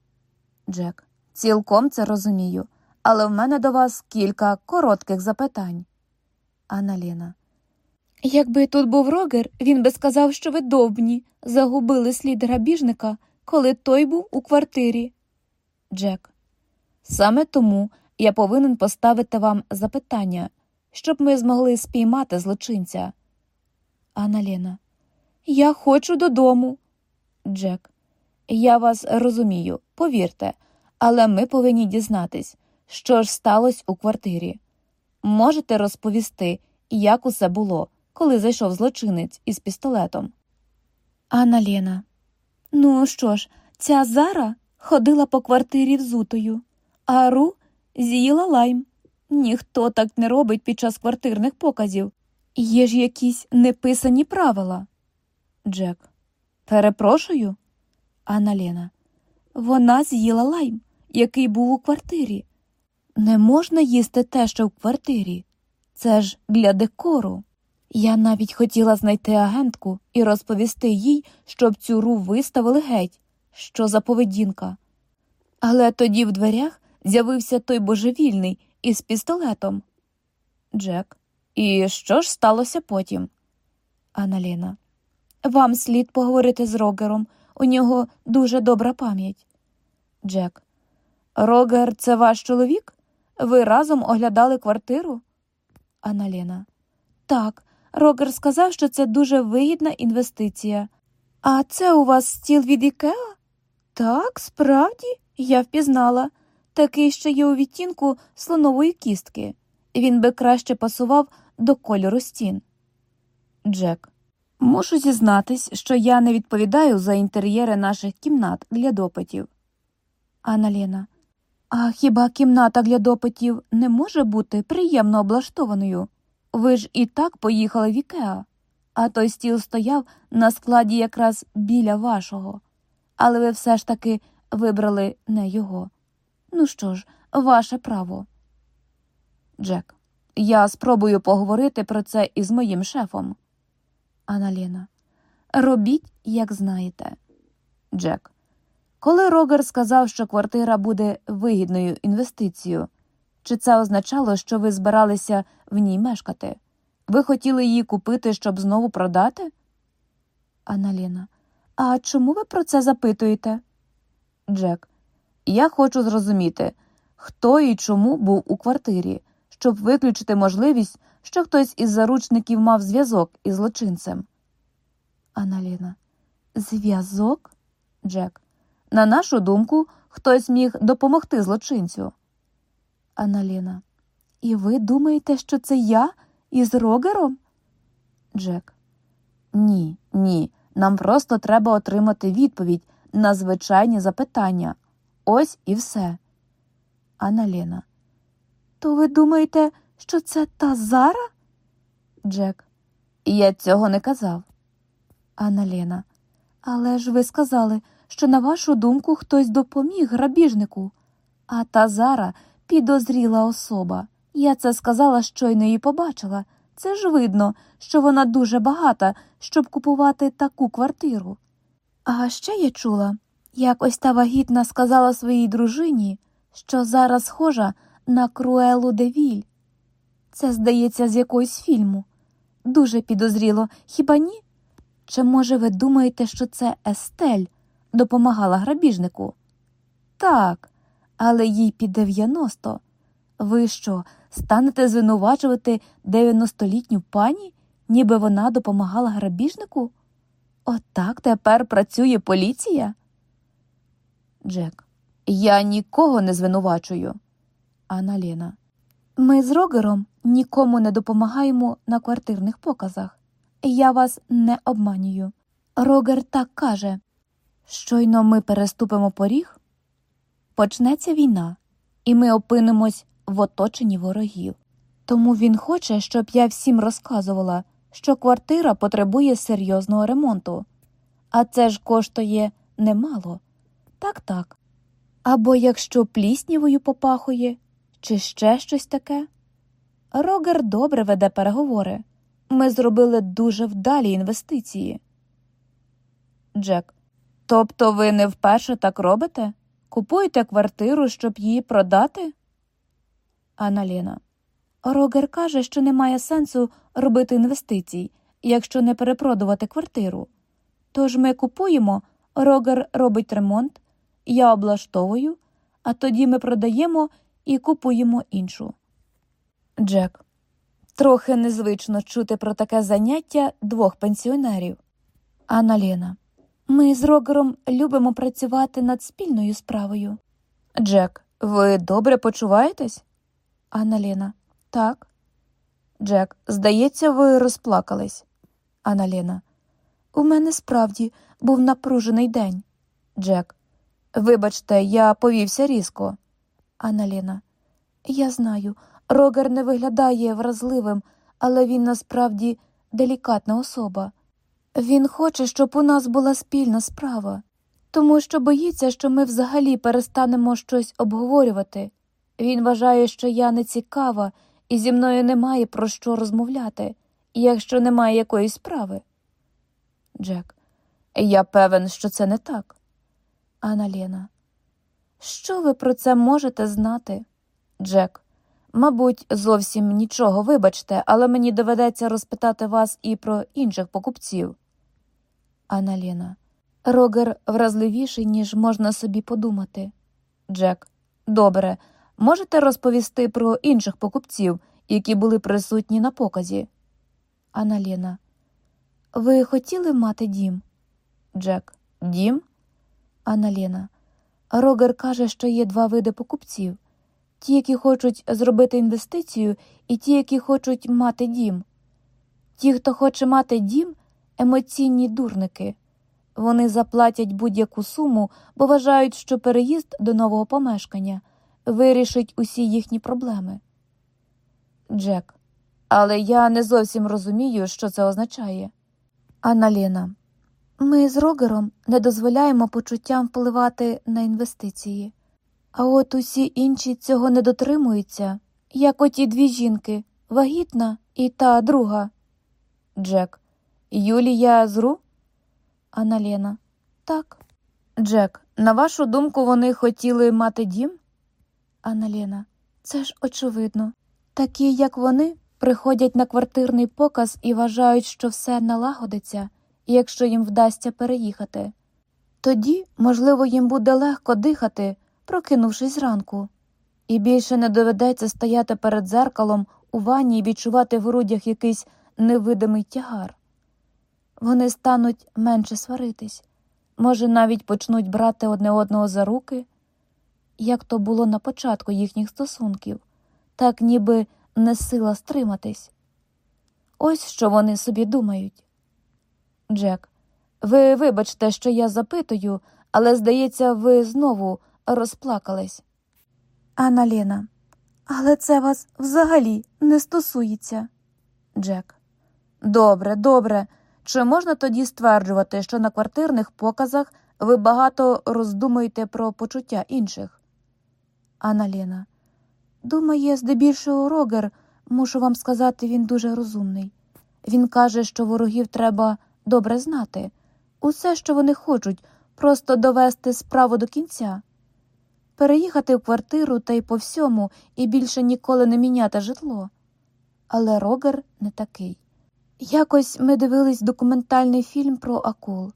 Джек. Цілком це розумію. Але в мене до вас кілька коротких запитань. Анна Лена. Якби тут був Рогер, він би сказав, що ви довбні, загубили слід грабіжника, коли той був у квартирі. Джек. Саме тому я повинен поставити вам запитання, щоб ми змогли спіймати злочинця. Анна Лена. Я хочу додому. Джек. Я вас розумію, повірте, але ми повинні дізнатись, що ж сталося у квартирі. Можете розповісти, як усе було, коли зайшов злочинець із пістолетом. Анна Лена. Ну що ж, ця Зара ходила по квартирі взутою, а Ру з'їла лайм. Ніхто так не робить під час квартирних показів. Є ж якісь неписані правила. Джек. Перепрошую. Анна Лена. Вона з'їла лайм, який був у квартирі. Не можна їсти те, що в квартирі. Це ж для декору. Я навіть хотіла знайти агентку і розповісти їй, щоб цю ру виставили геть, що за поведінка. Але тоді в дверях з'явився той божевільний із пістолетом. Джек. І що ж сталося потім? Аналіна. Вам слід поговорити з Рогером. У нього дуже добра пам'ять. Джек. Рогер, це ваш чоловік? Ви разом оглядали квартиру? Аналіна. Так, Рогер сказав, що це дуже вигідна інвестиція. А це у вас стіл від Ікеа? Так, справді, я впізнала. Такий ще є у відтінку слонової кістки. Він би краще пасував до кольору стін. Джек. Мушу зізнатись, що я не відповідаю за інтер'єри наших кімнат для допитів. Аналіна. А хіба кімната для допитів не може бути приємно облаштованою? Ви ж і так поїхали в Ікеа, а той стіл стояв на складі якраз біля вашого, але ви все ж таки вибрали не його. Ну що ж, ваше право. Джек. Я спробую поговорити про це із моїм шефом. Аналіна. Робіть, як знаєте. Джек. Коли Рогер сказав, що квартира буде вигідною інвестицією, чи це означало, що ви збиралися в ній мешкати? Ви хотіли її купити, щоб знову продати? Аналіна. А чому ви про це запитуєте? Джек. Я хочу зрозуміти, хто і чому був у квартирі, щоб виключити можливість, що хтось із заручників мав зв'язок із злочинцем. Аналіна. Зв'язок? Джек. На нашу думку, хтось міг допомогти злочинцю. Аналіна. І ви думаєте, що це я із Рогером? Джек. Ні, ні. Нам просто треба отримати відповідь на звичайні запитання. Ось і все. Аналіна. То ви думаєте, що це та Зара? Джек. Я цього не казав. Аналіна. Але ж ви сказали, що, на вашу думку, хтось допоміг грабіжнику. А та Зара підозріла особа. Я це сказала, щойно її побачила. Це ж видно, що вона дуже багата, щоб купувати таку квартиру. А ще я чула, як ось та вагітна сказала своїй дружині, що зараз схожа на Круелу Девіль. Це, здається, з якогось фільму. Дуже підозріло, хіба ні? Чи, може, ви думаєте, що це Естель допомагала грабіжнику? Так, але їй під 90. Ви що, станете звинувачувати 90-літню пані, ніби вона допомагала грабіжнику? Отак тепер працює поліція? Джек. Я нікого не звинувачую. Анна Лена. Ми з Рогером нікому не допомагаємо на квартирних показах. Я вас не обманюю. Рогер так каже. Щойно ми переступимо поріг, почнеться війна, і ми опинимось в оточенні ворогів. Тому він хоче, щоб я всім розказувала, що квартира потребує серйозного ремонту, а це ж коштує немало. Так, так. Або якщо пліснявою попахує, чи ще щось таке. Рогер добре веде переговори. Ми зробили дуже вдалі інвестиції. Джек. Тобто ви не вперше так робите? Купуєте квартиру, щоб її продати? Аналіна. Рогер каже, що немає сенсу робити інвестицій, якщо не перепродувати квартиру. Тож ми купуємо, Рогер робить ремонт, я облаштовую, а тоді ми продаємо і купуємо іншу. Джек. Трохи незвично чути про таке заняття двох пенсіонерів. Аналіна. Ми з Рогером любимо працювати над спільною справою. Джек, ви добре почуваєтесь? Аналіна. Так. Джек, здається, ви розплакались. Аналіна. У мене справді був напружений день. Джек. Вибачте, я повівся різко. Аналіна. Я знаю, Рогер не виглядає вразливим, але він насправді делікатна особа. Він хоче, щоб у нас була спільна справа, тому що боїться, що ми взагалі перестанемо щось обговорювати. Він вважає, що я не цікава, і зі мною немає про що розмовляти, якщо немає якоїсь справи. Джек. Я певен, що це не так. Аналіна. Що ви про це можете знати? Джек. Мабуть, зовсім нічого, вибачте, але мені доведеться розпитати вас і про інших покупців. Аналіна. Рогер вразливіший, ніж можна собі подумати. Джек. Добре. Можете розповісти про інших покупців, які були присутні на показі? Аналіна. Ви хотіли мати дім? Джек. Дім? Аналіна. Рогер каже, що є два види покупців ті, які хочуть зробити інвестицію, і ті, які хочуть мати дім. Ті, хто хоче мати дім, емоційні дурники. Вони заплатять будь-яку суму, бо вважають, що переїзд до нового помешкання вирішить усі їхні проблеми. Джек. Але я не зовсім розумію, що це означає. Аналіна. Ми з Рогером не дозволяємо почуттям впливати на інвестиції. А от усі інші цього не дотримуються, як оті дві жінки вагітна і та друга. Джек. Юлія зру? Аналена. Так. Джек. На вашу думку, вони хотіли мати дім? Аналена. Це ж очевидно. Такі, як вони, приходять на квартирний показ і вважають, що все налагодиться, якщо їм вдасться переїхати. Тоді, можливо, їм буде легко дихати прокинувшись зранку, і більше не доведеться стояти перед дзеркалом у ванні і відчувати в грудях якийсь невидимий тягар. Вони стануть менше сваритись, може, навіть почнуть брати одне одного за руки, як то було на початку їхніх стосунків, так ніби не сила стриматись. Ось що вони собі думають. Джек, ви вибачте, що я запитую, але здається, ви знову розплакались. Анна Лена. Але це вас взагалі не стосується. Джек. Добре, добре. Чи можна тоді стверджувати, що на квартирних показах ви багато роздумуєте про почуття інших? Анна Лена. Думає, здебільшого Рогер, мушу вам сказати, він дуже розумний. Він каже, що ворогів треба добре знати. Усе, що вони хочуть, просто довести справу до кінця переїхати в квартиру та й по всьому і більше ніколи не міняти житло. Але Рогер не такий. Якось ми дивились документальний фільм про акул.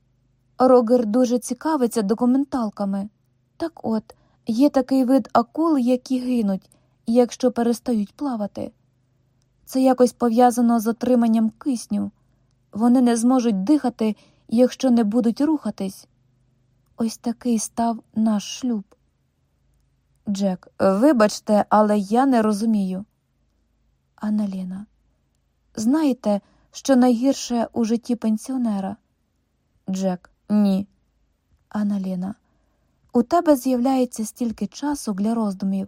Рогер дуже цікавиться документалками. Так от, є такий вид акул, які гинуть, якщо перестають плавати. Це якось пов'язано з отриманням кисню. Вони не зможуть дихати, якщо не будуть рухатись. Ось такий став наш шлюб. Джек, вибачте, але я не розумію. Анна Знаєте, що найгірше у житті пенсіонера? Джек, ні. Аналіна. У тебе з'являється стільки часу для роздумів.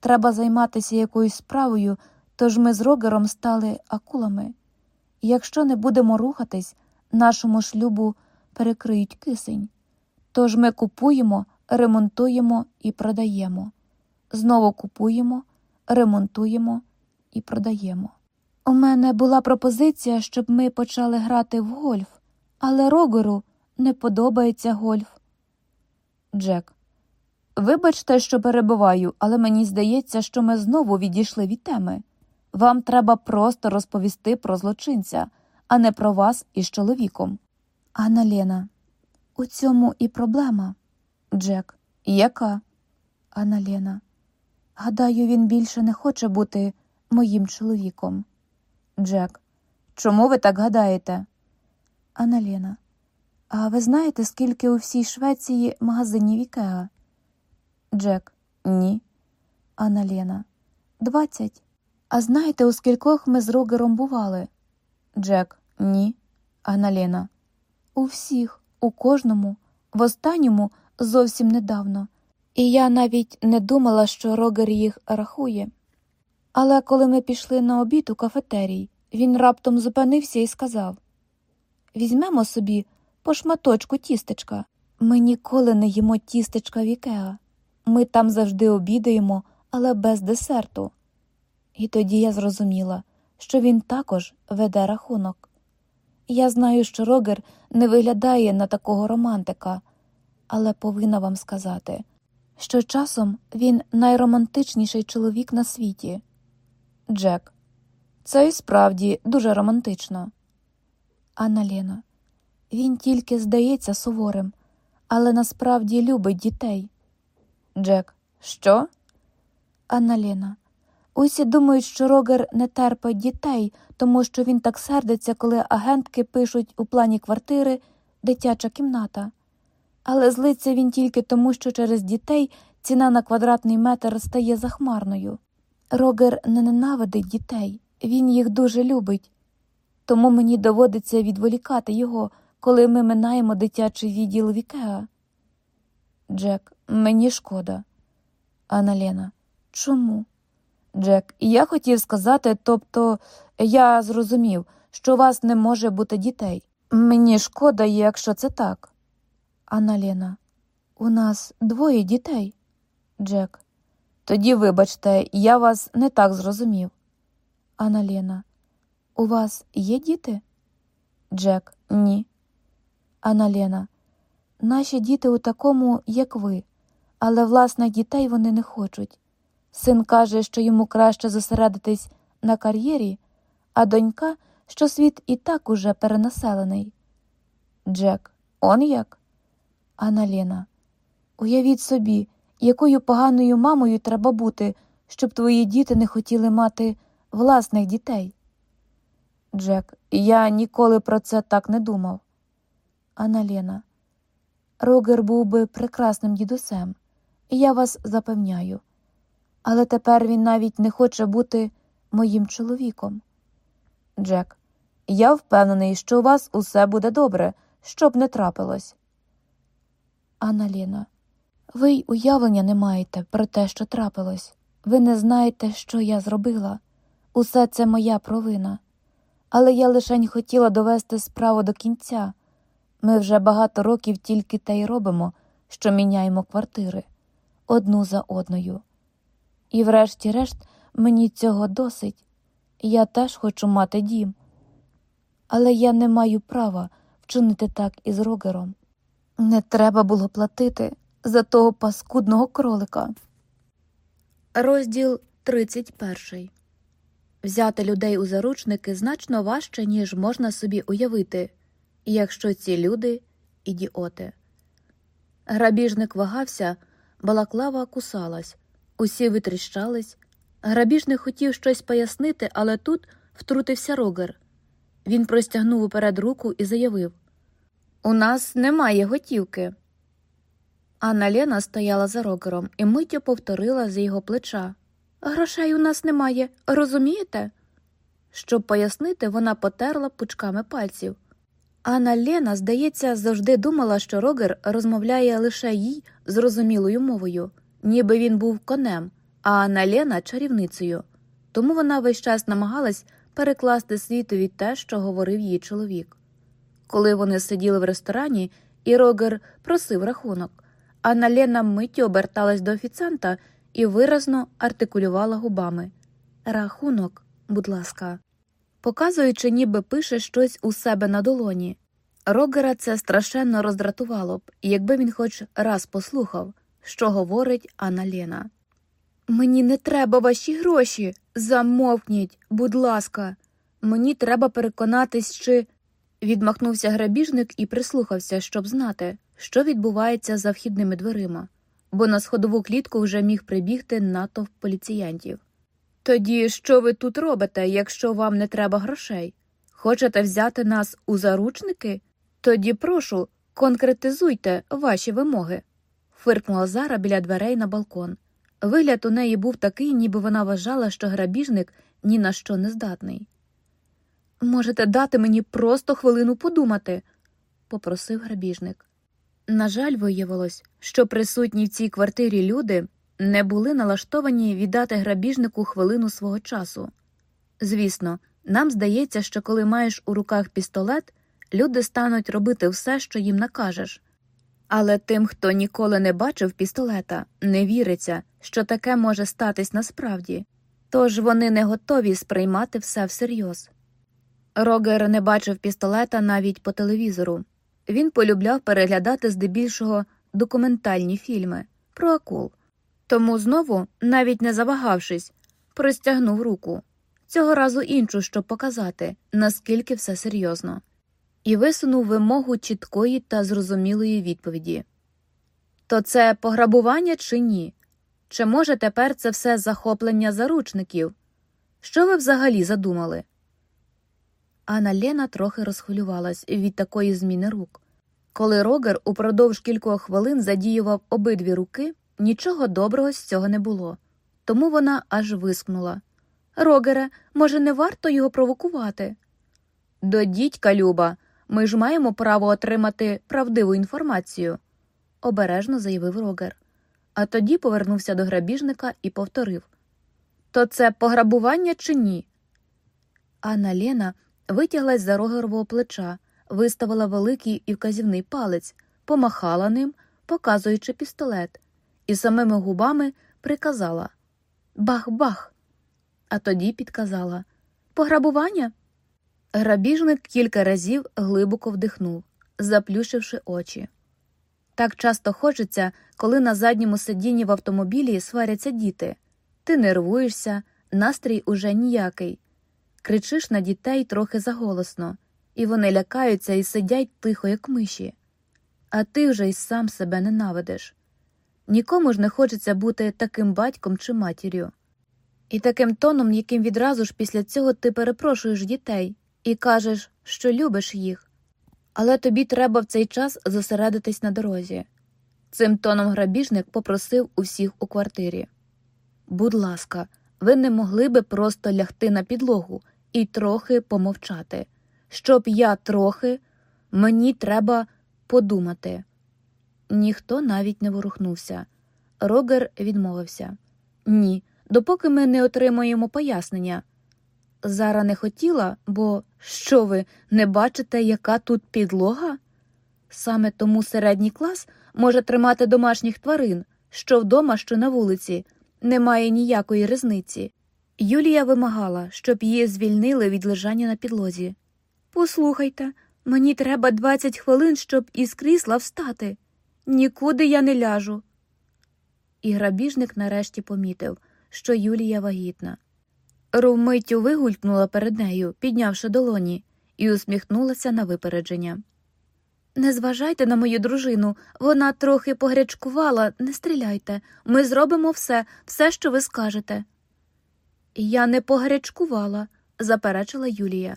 Треба займатися якоюсь справою, тож ми з Рогером стали акулами. Якщо не будемо рухатись, нашому шлюбу перекриють кисень. Тож ми купуємо, ремонтуємо і продаємо. Знову купуємо, ремонтуємо і продаємо. У мене була пропозиція, щоб ми почали грати в гольф, але Рогеру не подобається гольф. Джек. Вибачте, що перебуваю, але мені здається, що ми знову відійшли від теми. Вам треба просто розповісти про злочинця, а не про вас із чоловіком. Анна Лена. У цьому і проблема. Джек. Яка? Анна Лена. Гадаю, він більше не хоче бути моїм чоловіком. Джек. Чому ви так гадаєте? Анна Лена. А ви знаєте, скільки у всій Швеції магазинів Ікеа? Джек. Ні. Анна Лена. Двадцять. А знаєте, у скількох ми з Рогером бували? Джек. Ні. Анна Лена. У всіх, у кожному, в останньому зовсім недавно. І я навіть не думала, що Рогер їх рахує. Але коли ми пішли на обід у кафетерій, він раптом зупинився і сказав Візьмемо собі по шматочку тістечка. Ми ніколи не їмо тістечка в Ікеа. Ми там завжди обідаємо, але без десерту. І тоді я зрозуміла, що він також веде рахунок. Я знаю, що Рогер не виглядає на такого романтика, але повинна вам сказати, що часом він найромантичніший чоловік на світі. Джек, це і справді дуже романтично. Анна Лена, він тільки здається суворим, але насправді любить дітей. Джек, що? Анна Лена, усі думають, що Рогер не терпить дітей, тому що він так сердиться, коли агентки пишуть у плані квартири дитяча кімната. Але злиться він тільки тому, що через дітей ціна на квадратний метр стає захмарною. Рогер не ненавидить дітей, він їх дуже любить, тому мені доводиться відволікати його, коли ми минаємо дитячий відділ Вікеа. Джек, мені шкода. Анна Лена, чому? Джек, я хотів сказати, тобто я зрозумів, що у вас не може бути дітей. Мені шкода, якщо це так. Анна Лена, у нас двоє дітей. Джек. Тоді, вибачте, я вас не так зрозумів. Анна Лена, у вас є діти? Джек, ні. Анна Лена, наші діти у такому, як ви, але власних дітей вони не хочуть. Син каже, що йому краще зосередитись на кар'єрі, а донька, що світ і так уже перенаселений. Джек, он як? Анна Лена, уявіть собі, якою поганою мамою треба бути, щоб твої діти не хотіли мати власних дітей. Джек, я ніколи про це так не думав. Анна Лена, Рогер був би прекрасним дідусем, і я вас запевняю. Але тепер він навіть не хоче бути моїм чоловіком. Джек, я впевнений, що у вас усе буде добре, щоб не трапилось. Анна Ліна, ви й уявлення не маєте про те, що трапилось. Ви не знаєте, що я зробила. Усе це моя провина. Але я лишень хотіла довести справу до кінця. Ми вже багато років тільки те й робимо, що міняємо квартири одну за одною. І, врешті-решт, мені цього досить. Я теж хочу мати дім. Але я не маю права вчинити так із Рогером. Не треба було платити за того паскудного кролика. Розділ 31 Взяти людей у заручники значно важче, ніж можна собі уявити, якщо ці люди ідіоти. Грабіжник вагався, балаклава кусалась, усі витріщались. Грабіжник хотів щось пояснити, але тут втрутився рогер. Він простягнув уперед руку і заявив У нас немає готівки. Анна Лена стояла за рогером і миттю повторила за його плеча Грошей у нас немає, розумієте? Щоб пояснити, вона потерла пучками пальців. Анна Лена, здається, завжди думала, що Рогер розмовляє лише їй зрозумілою мовою, ніби він був конем, а Анна Лена чарівницею. Тому вона весь час намагалась перекласти світові те, що говорив її чоловік. Коли вони сиділи в ресторані, і Рогер просив рахунок, Анна Лена миттю оберталась до офіціанта і виразно артикулювала губами Рахунок, будь ласка показуючи, ніби пише щось у себе на долоні. Рогера це страшенно роздратувало б, якби він хоч раз послухав, що говорить Анна Лена. Мені не треба ваші гроші. Замовкніть, будь ласка, мені треба переконатись, чи. Відмахнувся грабіжник і прислухався, щоб знати, що відбувається за вхідними дверима, бо на сходову клітку вже міг прибігти натовп поліціянтів. Тоді що ви тут робите, якщо вам не треба грошей? Хочете взяти нас у заручники? Тоді прошу, конкретизуйте ваші вимоги. фиркнула Зара біля дверей на балкон. Вигляд у неї був такий, ніби вона вважала, що грабіжник ні на що не здатний. Можете дати мені просто хвилину подумати, попросив грабіжник. На жаль, виявилось, що присутні в цій квартирі люди не були налаштовані віддати грабіжнику хвилину свого часу. Звісно, нам здається, що коли маєш у руках пістолет, люди стануть робити все, що їм накажеш. Але тим, хто ніколи не бачив пістолета, не віриться, що таке може статись насправді, тож вони не готові сприймати все всерйоз. Рогер не бачив пістолета навіть по телевізору. Він полюбляв переглядати здебільшого документальні фільми про акул. Тому знову, навіть не завагавшись, простягнув руку цього разу іншу, щоб показати, наскільки все серйозно, і висунув вимогу чіткої та зрозумілої відповіді то це пограбування чи ні? Чи може тепер це все захоплення заручників? Що ви взагалі задумали? Анна Лена трохи розхвилювалась від такої зміни рук. Коли Рогер упродовж кількох хвилин задіював обидві руки, Нічого доброго з цього не було, тому вона аж вискнула Рогере, може, не варто його провокувати? До дідька, Люба, ми ж маємо право отримати правдиву інформацію, обережно заявив Рогер. А тоді повернувся до грабіжника і повторив То це пограбування чи ні? Анна Лена витяглась за рогерового плеча, виставила великий і вказівний палець, помахала ним, показуючи пістолет і самими губами приказала Бах-бах. А тоді підказала Пограбування? Грабіжник кілька разів глибоко вдихнув, заплющивши очі. Так часто хочеться, коли на задньому сидінні в автомобілі сваряться діти. Ти нервуєшся, настрій уже ніякий. Кричиш на дітей трохи заголосно, і вони лякаються і сидять тихо, як миші. А ти вже й сам себе ненавидиш. Нікому ж не хочеться бути таким батьком чи матір'ю. І таким тоном, яким відразу ж після цього ти перепрошуєш дітей і кажеш, що любиш їх, але тобі треба в цей час зосередитись на дорозі. Цим тоном грабіжник попросив усіх у квартирі Будь ласка, ви не могли би просто лягти на підлогу і трохи помовчати. Щоб я трохи, мені треба подумати. Ніхто навіть не ворухнувся. Рогер відмовився Ні, допоки ми не отримаємо пояснення. Зара не хотіла, бо що ви не бачите, яка тут підлога? Саме тому середній клас може тримати домашніх тварин, що вдома, що на вулиці, немає ніякої різниці. Юлія вимагала, щоб її звільнили від лежання на підлозі. Послухайте, мені треба 20 хвилин, щоб із крісла встати. Нікуди я не ляжу. І грабіжник нарешті помітив, що Юлія вагітна. Румиттю вигулькнула перед нею, піднявши долоні, і усміхнулася на випередження. Не зважайте на мою дружину, вона трохи погрячкувала, не стріляйте, ми зробимо все, все, що ви скажете. Я не погрячкувала, заперечила Юлія.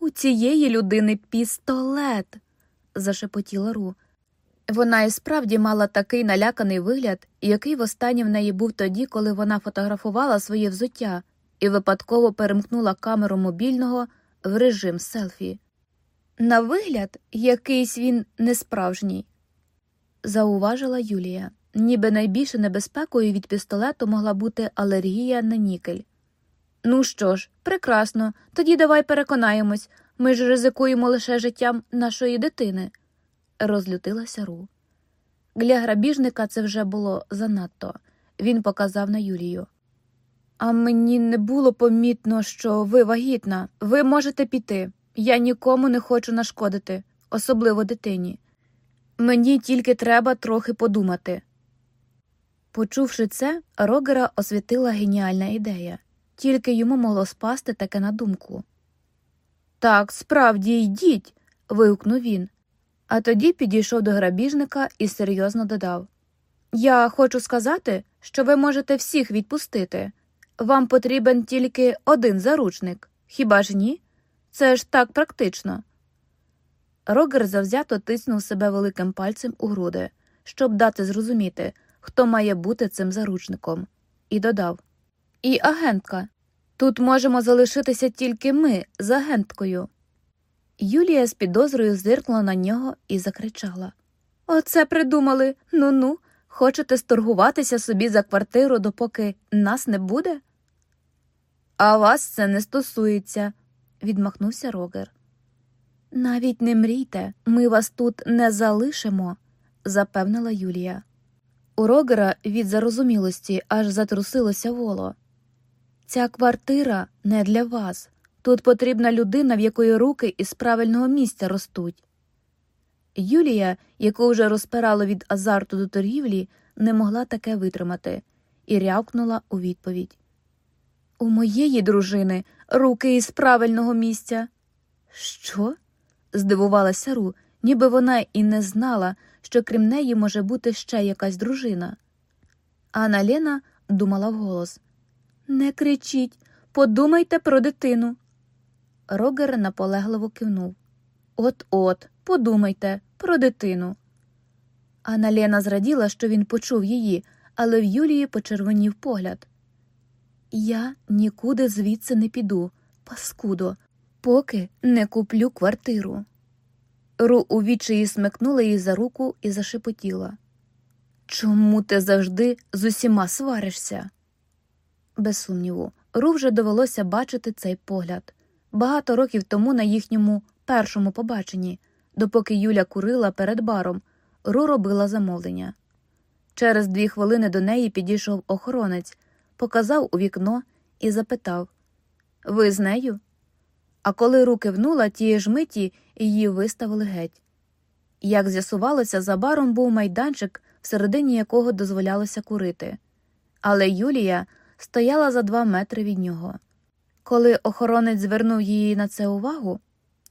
У цієї людини пістолет, зашепотіла Ру. Вона і справді мала такий наляканий вигляд, який востаннє в неї був тоді, коли вона фотографувала своє взуття і випадково перемкнула камеру мобільного в режим селфі. На вигляд, якийсь він несправжній, зауважила Юлія. Ніби найбільше небезпекою від пістолету могла бути алергія на нікель. Ну що ж, прекрасно, тоді давай переконаємось ми ж ризикуємо лише життям нашої дитини, розлютилася Ру. Для грабіжника це вже було занадто. Він показав на Юлію. А мені не було помітно, що ви вагітна. Ви можете піти. Я нікому не хочу нашкодити, особливо дитині. Мені тільки треба трохи подумати. Почувши це, Рогера освітила геніальна ідея, тільки йому могло спасти таке на думку. Так, справді йдіть. вигукнув він, а тоді підійшов до грабіжника і серйозно додав Я хочу сказати, що ви можете всіх відпустити. Вам потрібен тільки один заручник, хіба ж ні? Це ж так практично. Рогер завзято тиснув себе великим пальцем у груди, щоб дати зрозуміти, хто має бути цим заручником, і додав І агентка. Тут можемо залишитися тільки ми з агенткою. Юлія з підозрою зиркнула на нього і закричала Оце придумали. Ну ну, хочете сторгуватися собі за квартиру, допоки нас не буде? А вас це не стосується, відмахнувся Рогер. Навіть не мрійте, ми вас тут не залишимо, запевнила Юлія. У Рогера від зарозумілості аж затрусилося воло. Ця квартира не для вас. Тут потрібна людина, в якої руки із правильного місця ростуть. Юлія, яку вже розпирало від азарту до торгівлі, не могла таке витримати і рявкнула у відповідь У моєї дружини руки із правильного місця. Що? здивувалася Ру, ніби вона і не знала, що крім неї може бути ще якась дружина. Анна Лена думала вголос Не кричіть, подумайте про дитину. Рогер наполегливо кивнув. От от, подумайте про дитину. Анна Лена зраділа, що він почув її, але в Юлії почервонів погляд. Я нікуди звідси не піду, паскудо, поки не куплю квартиру. Ру у відчаї смикнула її за руку і зашепотіла. Чому ти завжди з усіма сваришся? Без сумніву, Ру вже довелося бачити цей погляд багато років тому на їхньому першому побаченні, допоки Юля курила перед баром, Ру робила замовлення. Через дві хвилини до неї підійшов охоронець, показав у вікно і запитав Ви з нею? А коли Ру кивнула, тієї ж миті її виставили геть. Як з'ясувалося, за баром був майданчик, всередині якого дозволялося курити, але Юлія стояла за два метри від нього. Коли охоронець звернув її на це увагу,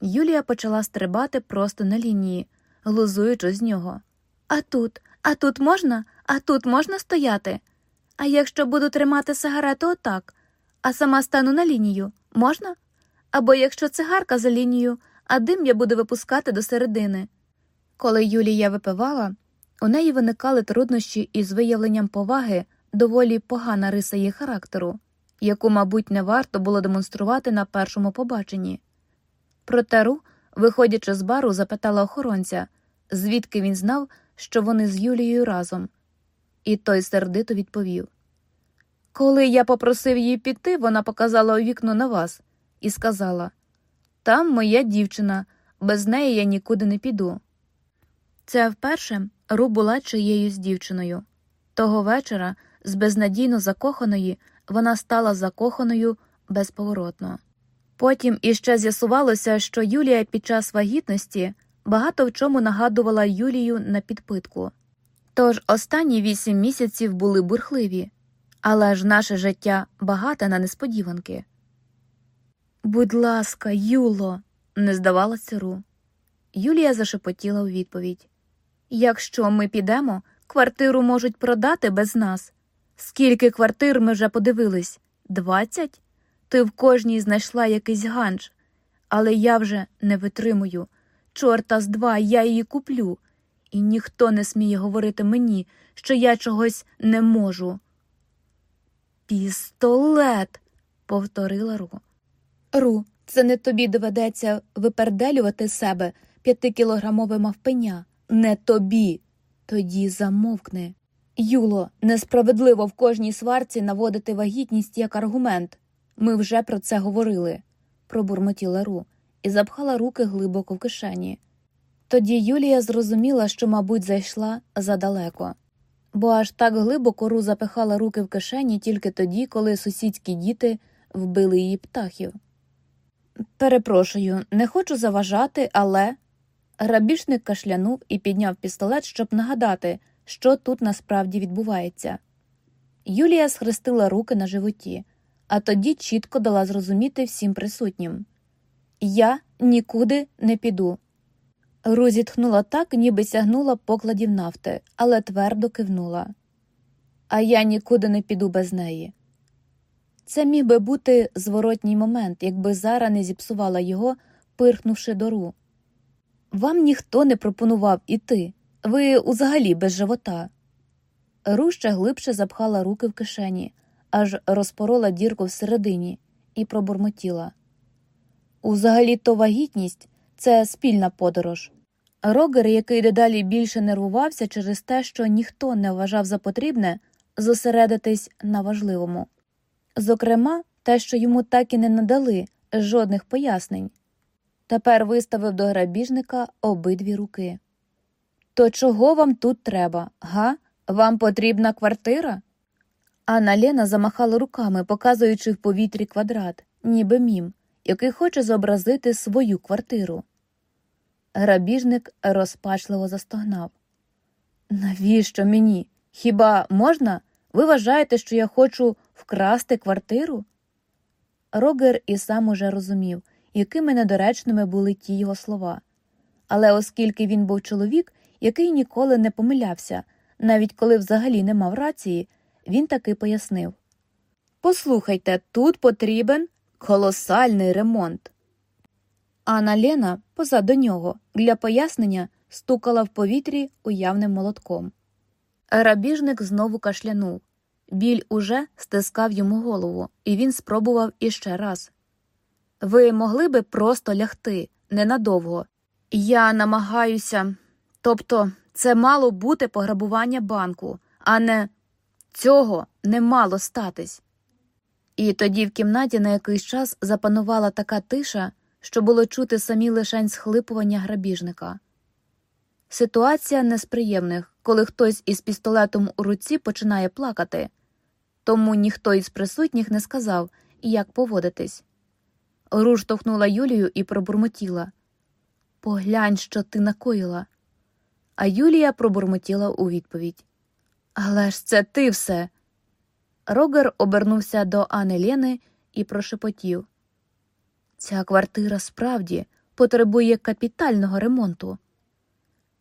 Юлія почала стрибати просто на лінії, глузуючи з нього. А тут, а тут можна, а тут можна стояти. А якщо буду тримати сигарету отак, а сама стану на лінію, можна? Або якщо цигарка за лінію, а дим я буду випускати до середини. Коли Юлія випивала, у неї виникали труднощі із виявленням поваги доволі погана риса її характеру, яку, мабуть, не варто було демонструвати на першому побаченні. Проте Ру, виходячи з бару, запитала охоронця, звідки він знав, що вони з Юлією разом, і той сердито відповів Коли я попросив її піти, вона показала у вікно на вас і сказала Там моя дівчина, без неї я нікуди не піду. Це вперше Ру була чиєюсь дівчиною. Того вечора, з безнадійно закоханої, вона стала закоханою безповоротно. Потім іще з'ясувалося, що Юлія під час вагітності багато в чому нагадувала Юлію на підпитку. Тож останні вісім місяців були бурхливі, але ж наше життя багате на несподіванки. Будь ласка, Юло, не здавалася Ру. Юлія зашепотіла у відповідь Якщо ми підемо, квартиру можуть продати без нас. Скільки квартир ми вже подивились? Двадцять? Ти в кожній знайшла якийсь ганж, але я вже не витримую. Чорта з два я її куплю, і ніхто не сміє говорити мені, що я чогось не можу. Пістолет, повторила Ру. Ру, Це не тобі доведеться виперделювати себе п'ятикілограмове мавпеня. Не тобі. Тоді замовкни. Юло, несправедливо в кожній сварці наводити вагітність як аргумент. Ми вже про це говорили, пробурмотіла Ру і запхала руки глибоко в кишені. Тоді Юлія зрозуміла, що, мабуть, зайшла задалеко, бо аж так глибоко Ру запихала руки в кишені тільки тоді, коли сусідські діти вбили її птахів. Перепрошую, не хочу заважати, але. Грабіжник кашлянув і підняв пістолет, щоб нагадати, що тут насправді відбувається. Юлія схрестила руки на животі, а тоді чітко дала зрозуміти всім присутнім Я нікуди не піду. Ру зітхнула так, ніби сягнула покладів нафти, але твердо кивнула. А я нікуди не піду без неї. Це міг би бути зворотній момент, якби Зара не зіпсувала його, пирхнувши до Ру. Вам ніхто не пропонував іти. Ви узагалі без живота. Ру ще глибше запхала руки в кишені, аж розпорола дірку всередині, і пробурмотіла. Узагалі то вагітність це спільна подорож. Рогер, який дедалі більше нервувався через те, що ніхто не вважав за потрібне зосередитись на важливому. Зокрема, те, що йому так і не надали жодних пояснень. Тепер виставив до грабіжника обидві руки. То чого вам тут треба, га? Вам потрібна квартира? Анна Лена замахала руками, показуючи в повітрі квадрат, ніби мім, який хоче зобразити свою квартиру. Грабіжник розпачливо застогнав. Навіщо мені? Хіба можна? Ви вважаєте, що я хочу вкрасти квартиру? Рогер і сам уже розумів, якими недоречними були ті його слова. Але оскільки він був чоловік, який ніколи не помилявся, навіть коли взагалі не мав рації, він таки пояснив Послухайте, тут потрібен колосальний ремонт. Анна Лена, позаду нього, для пояснення стукала в повітрі уявним молотком. Рабіжник знову кашлянув. Біль уже стискав йому голову, і він спробував іще раз. Ви могли би просто лягти ненадовго. Я намагаюся. Тобто, це мало бути пограбування банку, а не цього не мало статись. І тоді в кімнаті на якийсь час запанувала така тиша, що було чути самі лишень схлипування грабіжника. Ситуація не з приємних, коли хтось із пістолетом у руці починає плакати, тому ніхто із присутніх не сказав, як поводитись. Руж товхнула Юлію і пробурмотіла Поглянь, що ти накоїла. А Юлія пробурмотіла у відповідь Але ж це ти все. Рогер обернувся до Ани Лєни і прошепотів Ця квартира справді потребує капітального ремонту.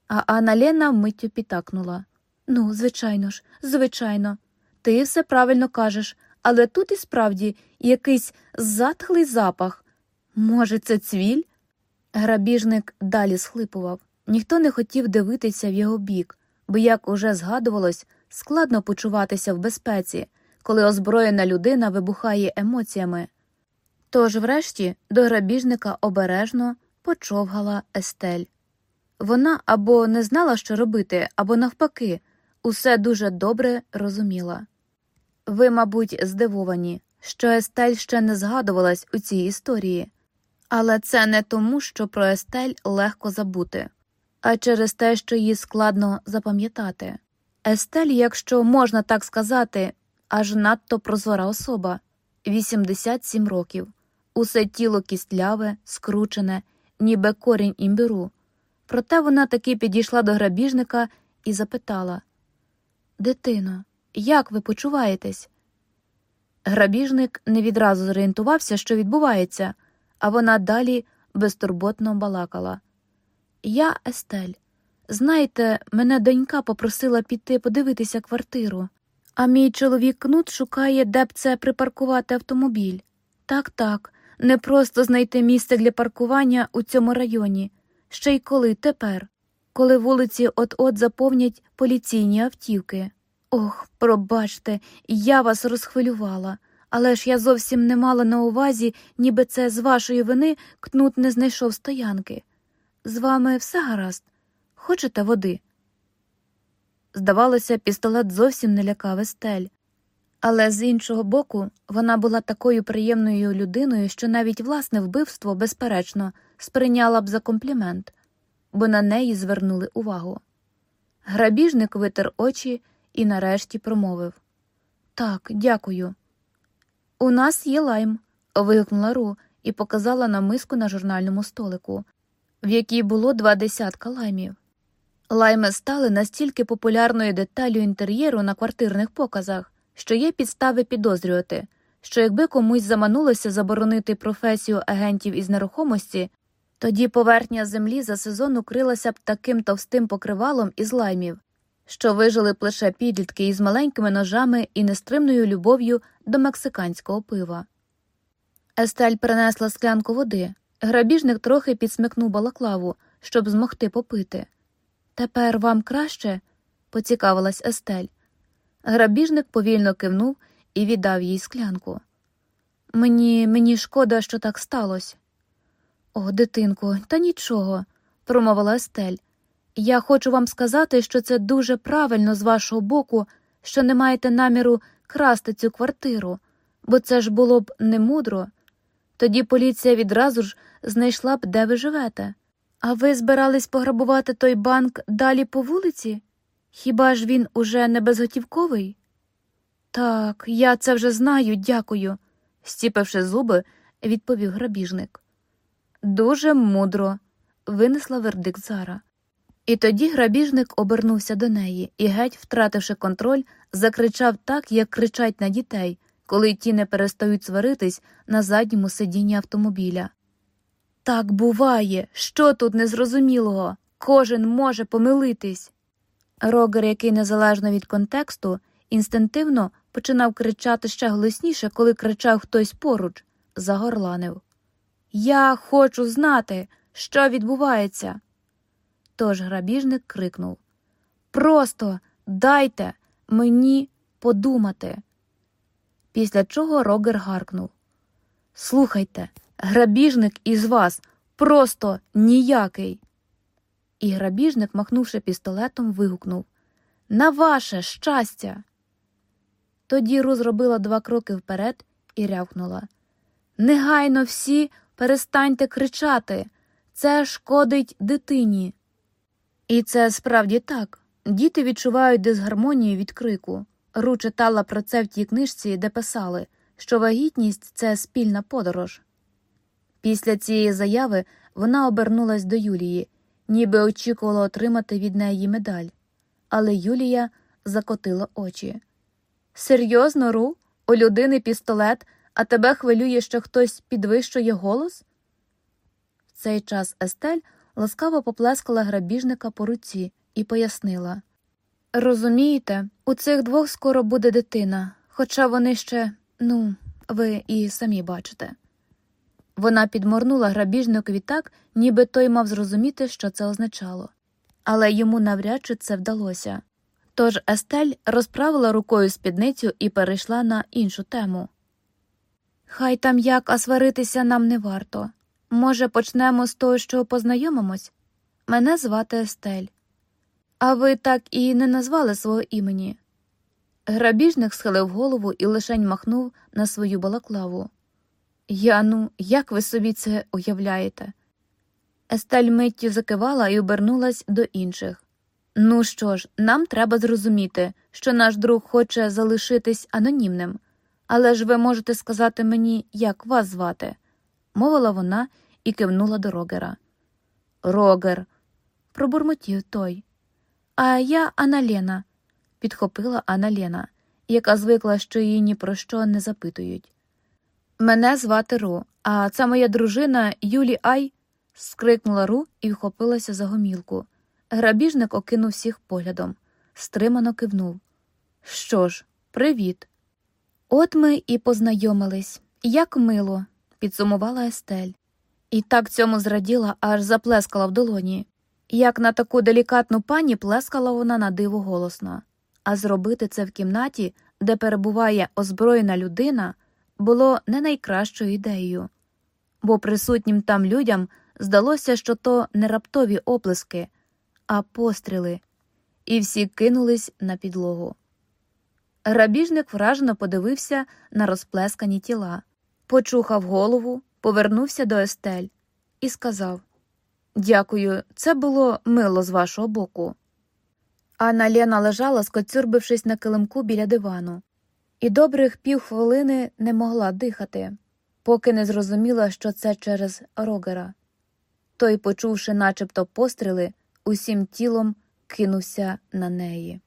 А Анна Лена миттю підтакнула. Ну, звичайно ж, звичайно, ти все правильно кажеш, але тут і справді якийсь затхлий запах. Може, це цвіль? Грабіжник далі схлипував. Ніхто не хотів дивитися в його бік, бо, як уже згадувалось, складно почуватися в безпеці, коли озброєна людина вибухає емоціями. Тож, врешті, до грабіжника обережно почовгала Естель. Вона або не знала, що робити, або, навпаки, усе дуже добре розуміла. Ви, мабуть, здивовані, що Естель ще не згадувалась у цій історії, але це не тому, що про Естель легко забути, а через те, що її складно запам'ятати. Естель, якщо можна так сказати, аж надто прозора особа 87 років, усе тіло кістляве, скручене, ніби корінь імбиру. Проте вона таки підійшла до грабіжника і запитала Дитино, як ви почуваєтесь? Грабіжник не відразу зорієнтувався, що відбувається, а вона далі безтурботно балакала. Я, Естель, знаєте, мене донька попросила піти подивитися квартиру, а мій чоловік кнут шукає, де б це припаркувати автомобіль. Так, так, не просто знайти місце для паркування у цьому районі, ще й коли тепер, коли вулиці от-от заповнять поліційні автівки. Ох, пробачте, я вас розхвилювала, але ж я зовсім не мала на увазі, ніби це з вашої вини кнут не знайшов стоянки. З вами все гаразд. Хочете води? Здавалося, пістолет зовсім не лякав Естель. Але з іншого боку, вона була такою приємною людиною, що навіть власне вбивство, безперечно, сприйняла б за комплімент, бо на неї звернули увагу. Грабіжник витер очі і нарешті промовив Так, дякую. У нас є лайм. вигукнула Ру і показала на миску на журнальному столику, в якій було два десятка лаймів. Лайми стали настільки популярною деталлю інтер'єру на квартирних показах, що є підстави підозрювати, що якби комусь заманулося заборонити професію агентів із нерухомості, тоді поверхня землі за сезон укрилася б таким товстим покривалом із лаймів, що вижили б лише підлітки із маленькими ножами і нестримною любов'ю до мексиканського пива. Естель принесла склянку води. Грабіжник трохи підсмикнув балаклаву, щоб змогти попити. Тепер вам краще? поцікавилась Естель. Грабіжник повільно кивнув і віддав їй склянку. Мені мені шкода, що так сталося. О, дитинко, та нічого, промовила Естель. Я хочу вам сказати, що це дуже правильно з вашого боку, що не маєте наміру красти цю квартиру, бо це ж було б немудро. Тоді поліція відразу ж знайшла б, де ви живете. А ви збирались пограбувати той банк далі по вулиці? Хіба ж він уже не безготівковий? Так, я це вже знаю, дякую, стіпивши зуби, відповів грабіжник. Дуже мудро, винесла вердикт Зара. І тоді грабіжник обернувся до неї і, геть, втративши контроль, закричав так, як кричать на дітей, коли ті не перестають сваритись на задньому сидінні автомобіля. Так буває, що тут незрозумілого? Кожен може помилитись. Рогер, який незалежно від контексту, інстинктивно починав кричати ще голосніше, коли кричав хтось поруч, загорланив. Я хочу знати, що відбувається. Тож грабіжник крикнув Просто дайте мені подумати. Після чого Рогер гаркнув Слухайте, грабіжник із вас просто ніякий. І грабіжник, махнувши пістолетом, вигукнув На ваше щастя. Тоді Ру зробила два кроки вперед і рявкнула Негайно всі перестаньте кричати. Це шкодить дитині. І це справді так. Діти відчувають дисгармонію від крику. Ру читала про це в тій книжці, де писали, що вагітність це спільна подорож. Після цієї заяви вона обернулась до Юлії, ніби очікувала отримати від неї медаль. Але Юлія закотила очі. Серйозно, Ру? У людини пістолет, а тебе хвилює, що хтось підвищує голос? В цей час Естель ласкаво поплескала грабіжника по руці і пояснила Розумієте, у цих двох скоро буде дитина, хоча вони ще, ну, ви і самі бачите. Вона підморнула грабіжникові так, ніби той мав зрозуміти, що це означало, але йому навряд чи це вдалося. Тож Естель розправила рукою спідницю і перейшла на іншу тему. Хай там як, а сваритися нам не варто. Може, почнемо з того, що познайомимось? Мене звати Естель. А ви так і не назвали свого імені. Грабіжник схилив голову і лишень махнув на свою балаклаву. Я ну, як ви собі це уявляєте? Естель миттю закивала і обернулась до інших. Ну що ж, нам треба зрозуміти, що наш друг хоче залишитись анонімним, але ж ви можете сказати мені, як вас звати, мовила вона і кивнула до Рогера. Рогер, пробурмотів той. А я Анна Лена», – підхопила Анна Лена, яка звикла, що її ні про що не запитують. Мене звати Ру, а це моя дружина Юлі Ай. скрикнула Ру і вхопилася за гомілку. Грабіжник окинув всіх поглядом, стримано кивнув. Що ж, привіт. От ми і познайомились. Як мило, підсумувала Естель. І так цьому зраділа, аж заплескала в долоні. Як на таку делікатну пані плескала вона на диво голосно, а зробити це в кімнаті, де перебуває озброєна людина, було не найкращою ідеєю, бо присутнім там людям здалося, що то не раптові оплески, а постріли, і всі кинулись на підлогу. Грабіжник вражено подивився на розплескані тіла, почухав голову, повернувся до Естель і сказав Дякую, це було мило з вашого боку. Анна Лена лежала, скоцюрбившись на килимку біля дивану, і добрих півхвилини не могла дихати, поки не зрозуміла, що це через Рогера. Той, почувши начебто постріли, усім тілом кинувся на неї.